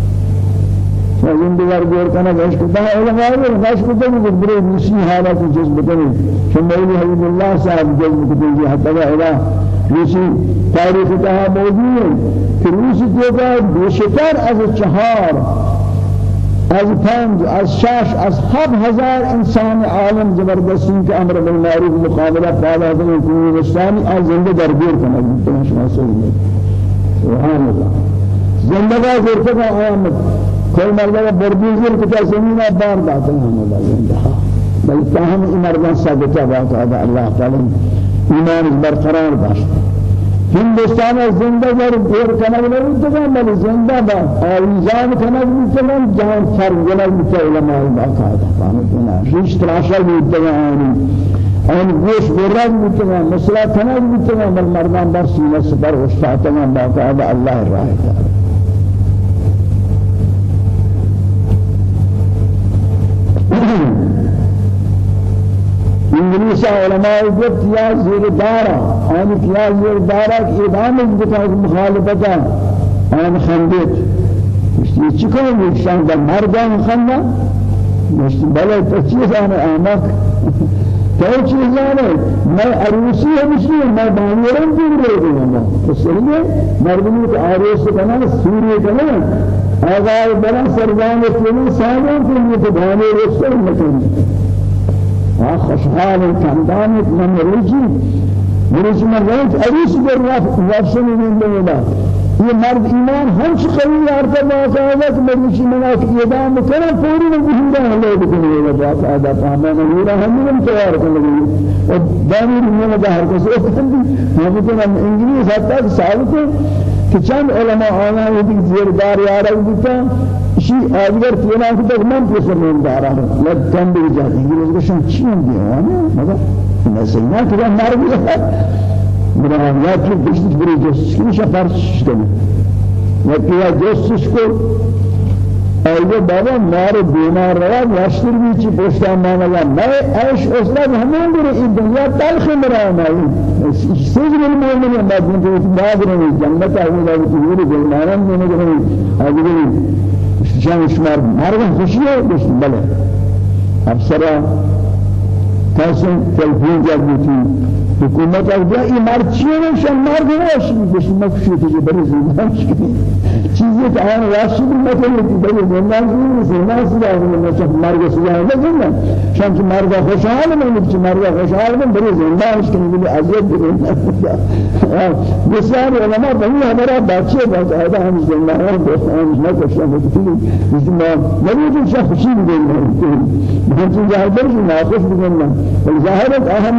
S1: زنده در گیر کنگ اش کتا علماء رو اش کتا بھی بڑے نشی حالات جذب کرے شمعی حبیب اللہ صاحب جذب ہیں حتی الہ نشی تاریخ تہا موجود کہ روسی دیگا بیشتر از چهار از پنج از شش از هفت هزار انسان عالم زبردستی که أمر بالمعروف مقابله فعال کنه کنی اسلامی از زنده درگیر کنه. بیتون شما سبحان الله. زنده کا گرفته کا آمد کوئی مرد بردیزر کتا زمین بار داتا ہے اللہ زنده بل تاہم امردان ثابت بات اللہ تعالی ایمان برقرار داشت ہندوستان زندہ در دیر کنگ نبودگان بل زندہ با آویزان کنگ بودگان جہاں فرگنگ بودتا علماء باقاعدہ فهمتنا ریش تراشا بودگان آن گوش برگ بودگان مسئلہ کنگ بودگان بل مردان بر سینہ سپر اشتاتگان باقاعدہ اللہ راہ دار انگلیس علماء گفت یا زیر دارا آن کیا زیر دارا کہ ادام بکا مخالفتا آن خندت مشتی چی کنم؟ یکشان در مردان خنده مشتی بله تو چیز آن آمک *laughs* تو چیز آنه میں عروسی ہمشی میں بانیرم دور ہم تو ہے مردمی کو عروس کنا سوری کنا آغاز بنا سرزان کنا سامن کے لیے تو بھانے رسل مکنی خوشحال کندان من مرج من رج عریس در رفت وفشن من دولا یہ مرد ایمان ہم سے قوی یارتا باقاعدہ کہ مرد من آت اعدام کرنا پوری میں بہورا ہلے بکنے لگا باقاعدہ پہمے نورا ہم نے تیار کر لگی اور دنیا میں ہر کس اختن دی ہم تو انگلیس حتی کہ ثابت ہے کہ چند علماء آنا یہ زیر دار یارا ہوتا شيء أجر فينا كده من بيسر من دارا لا تنبه جاهد يقول لك شو شيء دي وأنا ماذا نسينا كده مار بيه مرا يا تو بيش بري جس كل شفار شدنا وكيا جس كو ایو بابا مار بیمار رہا واشتر بھی چی پوشتا مانا گا میں ایش اسلام ہمیں گرے این دنیا تلخ مرا مالی سجن المؤمن بعد من بعد من جنت اول اور تقول جلمان من گرے اجر جان شمار مرد خوشیه گشت بله افسرا تلفین جد بیتی حکومت از جایی مرد چیه نشان مرد نش بس مکشوف که بری زندان چیزی که آن راشد نکنه بری زندان کی زندان سیاه نمیشه مرد سیاه نمیشه شان که مرد خوشحال نمیشه مرد خوشحال نمیشه بری زندان که میگه اذیت بگیرن بسیار علما به این خبر بچه باز آده هم زندان دوستان نکشتن. بودی ما نمیدونم چه خوشی من چیز ظاهر بشی ناخوش بگم ولی ظاهرت اهم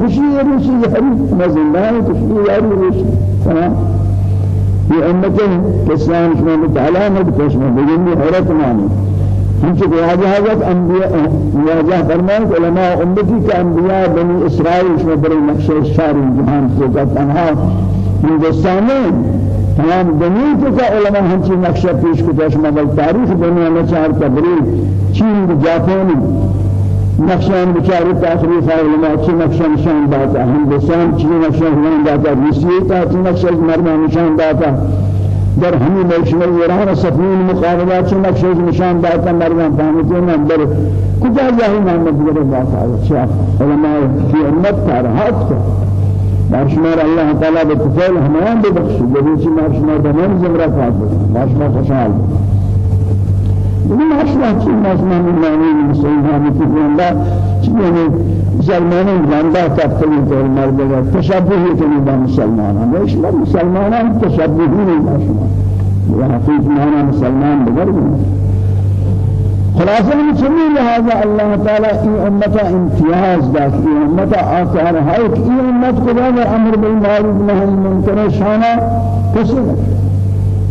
S1: خوشی روشی یاری مزندان کشی یاری روشی تمام؟ یہ امت اسلام شما متعلق بکشما بجنبی حیرت مانی ہمچہ واجہ حضرت انبیاء واجہ فرمان کہ علماء امتی کا انبیاء بنی اسرائیل شما بری نقش شاری جہان سے کا تنہا ہندوستان میں تمام؟ دنیا کے کا علماء ہمچی نقشہ پیش کو شما بل تاریخ دنیا میں چار تبری چین جاپانی نقشان بچاری تاخریف علماء چی نقشان نشان داتا هندوستان چی نقشان نشان داتا روسیه تا چی نقشان مردان نشان داتا در همین ملشمه ایران سفین مقابلات چی نقشان نشان داتا فهمتے ہیں در کجا جاہی محمد دیگر بات آگا چی علماء کی امت کارهات کا مارشمار الله تعالی به تفعیل همان ببخشی جبی چی مارشمار دمان زمرا فاتح مارشمار خوشحال. من أصلا شيء مسلمان من مسلمان في الله شيء يعني مسلمان زنده تفتني في المرد تشبه كني بمسلمان ليش لا مسلمان تشبهين مسلمان وحقيقة معنا مسلمان بغير خلاصة من سبيل هذا الله تعالى إي أمة امتياز ذاك إي أمة آثار هايك إي أمة كذا أمر بالمعروف نهي المنكر شانا كسر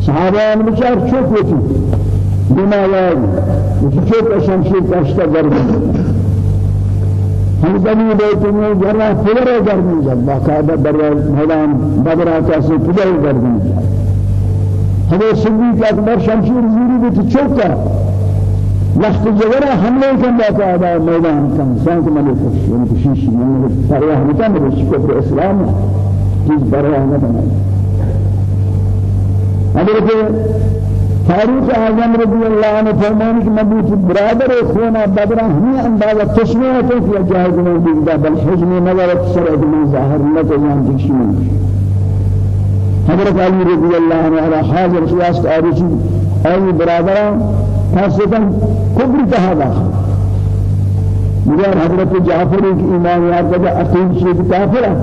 S1: صحابة بشار شوفوا بما یاد چوک شمشیر کشتا گرم ہم کبھی بیٹے میں جرا پھر گرمی جب باقاعدہ در میدان بدر آتا سے پھر گرمی جب ہمیں سنگی کا اکبر شمشیر زوری بھی چوکا وقت جگرہ حملے کن باقاعدہ میدان کن سانک ملک یعنی کشیش یعنی فرواہ متا ملک شکر اسلام چیز برواہ نہ بنائی حضرت فاروق اعظم رضی اللہ عنہ فرمانے کہ کی برادر خونا بدر ہمیں اندازہ تشمیہ تو کہ جائز نہیں دیتا بل حجم نظر سر ادمی ظاہر نہ تو یہاں دشمن حضرت علی رضی اللہ عنہ علی حاضر قیاس عارضی ای برادران خاصتا کبر کہا داخل۔ مگر حضرت جعفر کی ایمان یاد کا عقیم شیخ کافر ہے۔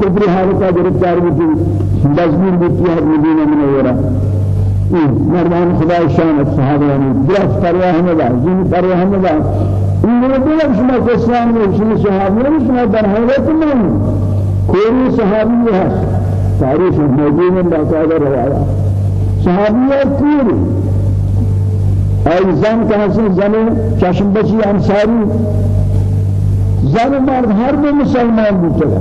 S1: کبر حالت گرفتار بھی دزمین بھی کیا مدینہ منورہ۔ مردان خدا شان الصحابة يعني درس پرواہ ندا جن پرواہ ندا ان لوگ بلا شما اسلام میں شما صحابہ نے شما در حالت میں کوئی صحابی ہے تاریخ موجود ہے باقاعدہ روایت صحابیات کوئی ای زن که هستن زن چشم بچی انصاری. زن مرد هر دو مسلمان بودن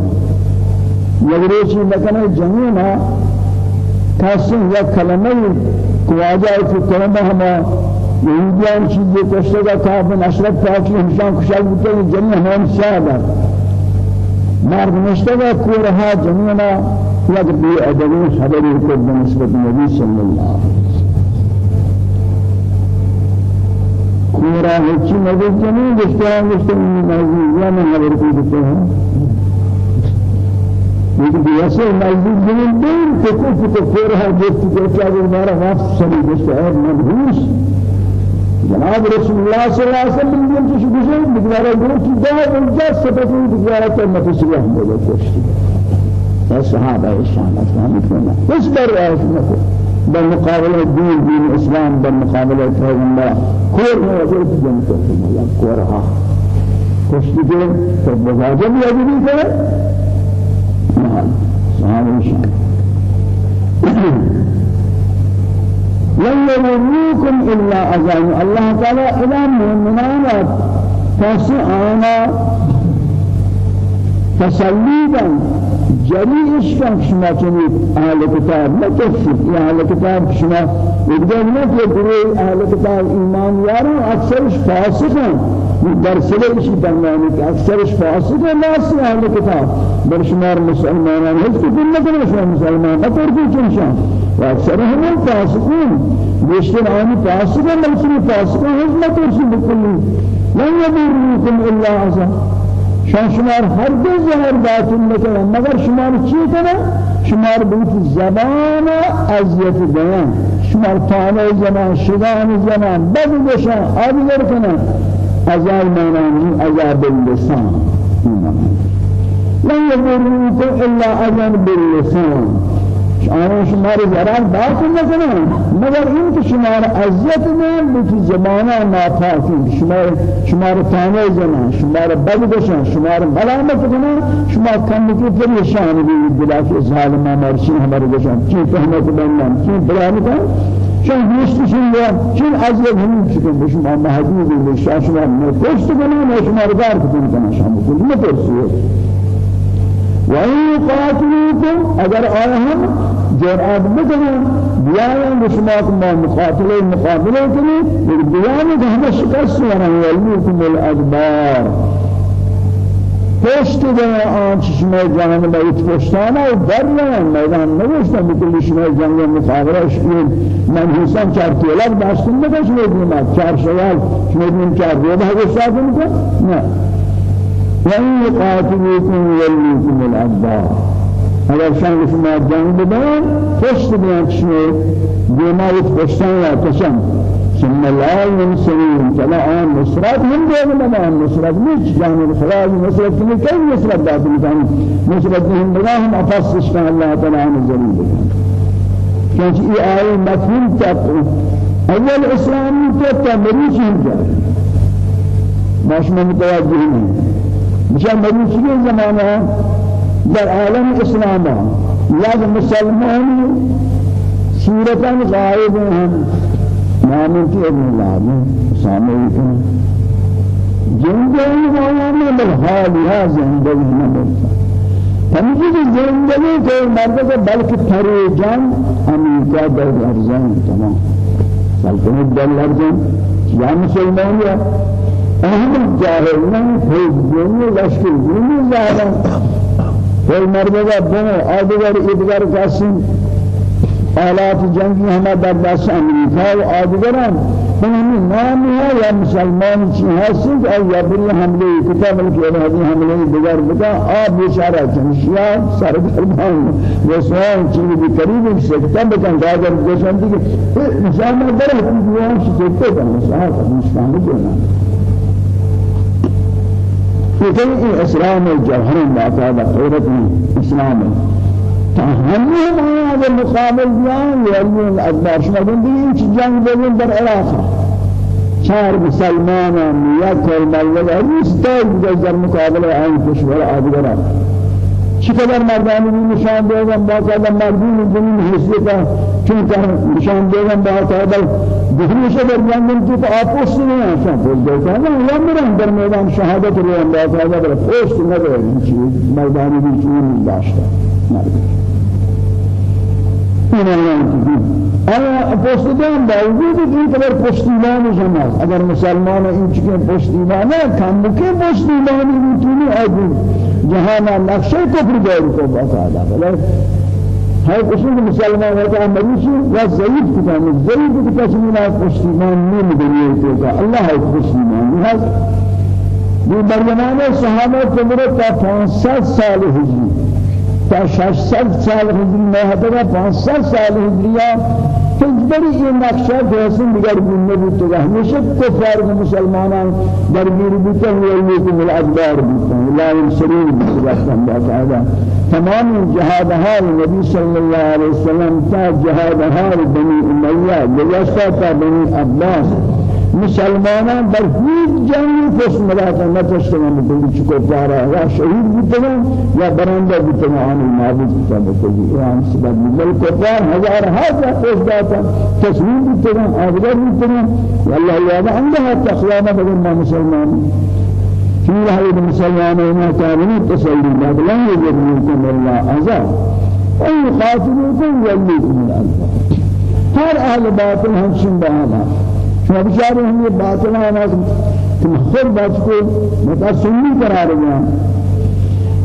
S1: یگریشی نکنه جمعینا کسی یک کلمه کواجه که کلمه همه یهودیان چیزی کشته کا کافن اشرف پاکی همشان کشال بوده جنی هم. شاهد مرد نشته کورها جنینا یک بی ادبی خبری کرد بنسبت نبی صلی الله کورا هیچی نبی جنی گشته هم گشته این نزدیک یا من خبر کرده لیکن نزدیک زمین دور کہ کچھ تو پھر ہے جس کو کیا وہ ہمارا واپس چلی جس ہے مدهوش جناب رسول الله صلی اللہ علیہ وسلم نے جو گزر بگوارا دور کی دعا انجا سبب بگوارا تو مت سلا ہم لوگ کوشش یا صحابہ شان اسلام کرنا اس پر ہے نکو بالمقابلة دين دين الإسلام بالمقابلة پیغمبر کور میں اگر جنت ہے کورها کوشش کرے تو یہ بھی کرے نعم صحابة الشام لن يضروكم إلا أذان. الله تعالى إلى مؤمنان فسعانا تسليبا جريش كان شما چنی أهل کتاب کسی یہ أهل کتاب شما. يقدر نہ کہ گروہ أهل کتاب ایمان یارو اکثرش فاسق ہیں در سلش درمیانی کہ اکثرش فاسق ہیں ناس أهل کتاب. در شمار مسلمانان ہے کہ دل نہ شما مسلمان نہ تو چن شان. و اکثر هم فاسقون. بیشتر آن فاسق ہیں بلکہ فاسق ہیں نہ تو بکلی لن يضركم الا عذاب شان شمار هر دو ظهر باطل نکنه. مگر شمار چی کنه؟ شمار بیت زبان ازیت بیان شمار تانه زمان شدان زمان بد بشن آدگر کنه ازال مانانی عذاب اللسان لن يضروكم إلا أذن باللسان آن شمار ضرر باق نکنن مگر این که شمار عزت نه به زمانه ناپاکی شمار شمار تانه زنان شمار بد بشن شمار ملامت کنن شما کم کی پریشان بی دلا که ظالم مرشی ہمارے بشن چی تهمت بندن چی بیان کن چون دوستشون یا چون عزت همین چکن بشن ما محدود بشن شما نپرست کنن شما رو دار کنن شما نپرسید وإن يقاتلوكم أجر آيهم جرأت بكنا بيانا بشماكم ما مقاتلة مقابلة كني بيانا كهما شكست وأنا يوليكم الأدبار پشت دن آن چشمه جهان بیت پشتانه و در میدان نوشتن بکلی شما جنگ مقابله شکل من حسن چار تولد داشتن بکش میدیم چار شوال میدیم چار روبه گشتاد میکن نه وإن يقاتلوكم يوليكم الأدبار اگر شان شما جنگ بدن پشت بیان شما دیما یک پشتان یا کشم ثم لا ينصرون فلا نصرت من دون من آن نصرت؟ نیچ جان خلاص نصرت کنی کی نصرت داد میکنی نصرت هم بنا هم افسش کن الله تعالی عن بکن. چونچه ای آیه مفهوم اسلامی تو تمریش هم جاری باش من متوجه نہیں مشان مروچی زمانہ در عالم اسلام یا مسلمان صورتا غائب نام کی ابن اللہ سامعی زندگی والا میں بالحال یا زندگی نہ ملتا تمجید زندگی کے مرد کو بلکہ تھرے جان امریکہ در ارزان تمام. سلطنت در ارزان. یا مسلمان یا اهم جاهل من في دنيا لشكر دنيا زاهر في مرمى بنا آدگر ادگر قاسم آلات جنگی ہمیں در دست امریکہ و آدگران. ہمیں نام ہے یا مسلمان چی حاصل ہے یا بری حملے کتاب کے ہمیں حملے دیگر بتا آپ بیچارہ چمشیا سر دربان وہ سوال چیز بھی قریب سے کتاب بکن اگر گوشن دی کہ مسلمان در حکومت سے سکتے ہیں صاحب مسلمان دینا كتير إسلام الجوهر باقاعدة خيرة إسلام. همه ما هذا المقابل جان يلين الأدبار شما بندين جنگ بين در عراق چار مسلمان یا کل ملت هیچ در مقابل آن کشور آدگران چقدر مردانی نشان دیدن باقاعده مردمی زمین حیثیت چون نشان دیدن باقاعده دهنش در جنگل تو آپوس نہیں آشان بول دیتا نا یا میرن در میدان شهادت رو هم باقاعده بر پوست نداره این چیز مردانی بھی چیز آیا پشتیبان باوجود این کبر پشتیبان شماست اگر مسلمان این چیکن پشتیبان نه کم بکه پشتیبانی میتونی آدم جهان نقشه کفر داری کو باقاعده بله هاي قسم مسلمان ہوتا مریض و ضعیف کتا ضعیف کتا سمینا پشتیبان نیم دنیا تو اللہ ہے پشتیبان لہذا یہ برزمان صحابہ عمر تا 500 سال ہجری تا 600 سال ہجری میں ہے 500 سال ہجریہ تجبری این نقشه جهسن دیگر بینه بود تو همیشه کفار و مسلمانان درگیر بودن و یکی من ادبار بودن لا ينصرون بسرعتهم باقاعدة تمام جهاد حال نبی صلی الله علیه وسلم تا جهاد حال بنی امیہ گذشتہ تا بنی عباس. مسلمانان در هیچ جنگی پس ملاقات نتشتن بکنی چکو پارا یا شهید بودن یا برنده بودن. آن نابود بودن. بکنی ایران سبب مل کفار هزار هزار پس داتا تسلیم بودن. آبدار بودن. والله یاد عندها تخلانا بدن ما مسلمان. في هذه المسلمان ما كانوا بعد لا يجرمكم الله عذاب. ويقاتلوكم يوليكم الأنفار هر أهل باطل همشن بهذا شما بچارے ہم یہ باطل ہیں تم خود بات کو متسمی قرار دیا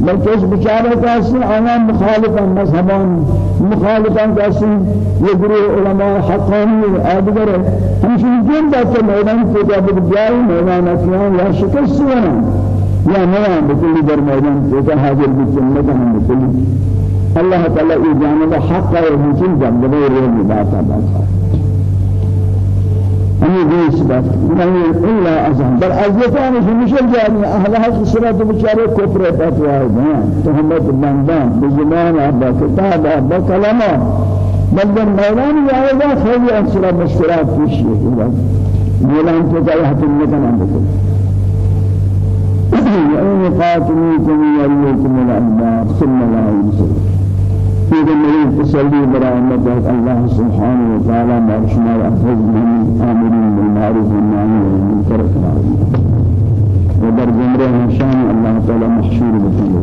S1: بلکہ اس بچارے کا اصل آنا مخالفا مذہبان مخالفا کا اصل یہ گروہ علماء حقانی آدگر ہم شنجن بات میدان کو جب بیائی میدان افیان یا شکست ورن یا نیا بکلی در میدان تو حاضر بیچن نکنم بکلی۔ الله تعالی ای جانب حق و حسین جنبه رو باتا باتا۔ أمي جيس بس من إلا أزهم بل أزيتان في مشل جاني أهل هذا الصلاة بشارة كفر فتوى تهمت بندان بزمان أبا كتاب أبا كلامه بل الميلان يعيدا خير أنصر مشكلات في شيء ميلان تجاه حتم نكن عندكم *clears throat* وإن قاتلوكم يريكم الأنبار ثم لا ينصرون في ذلك تسلي برحمة الله سبحانه وتعالى مرشنا وأخذ من آمرين بالمعروف والنهي عن المنكر ودر جمره شان الله تعالى محشور بكل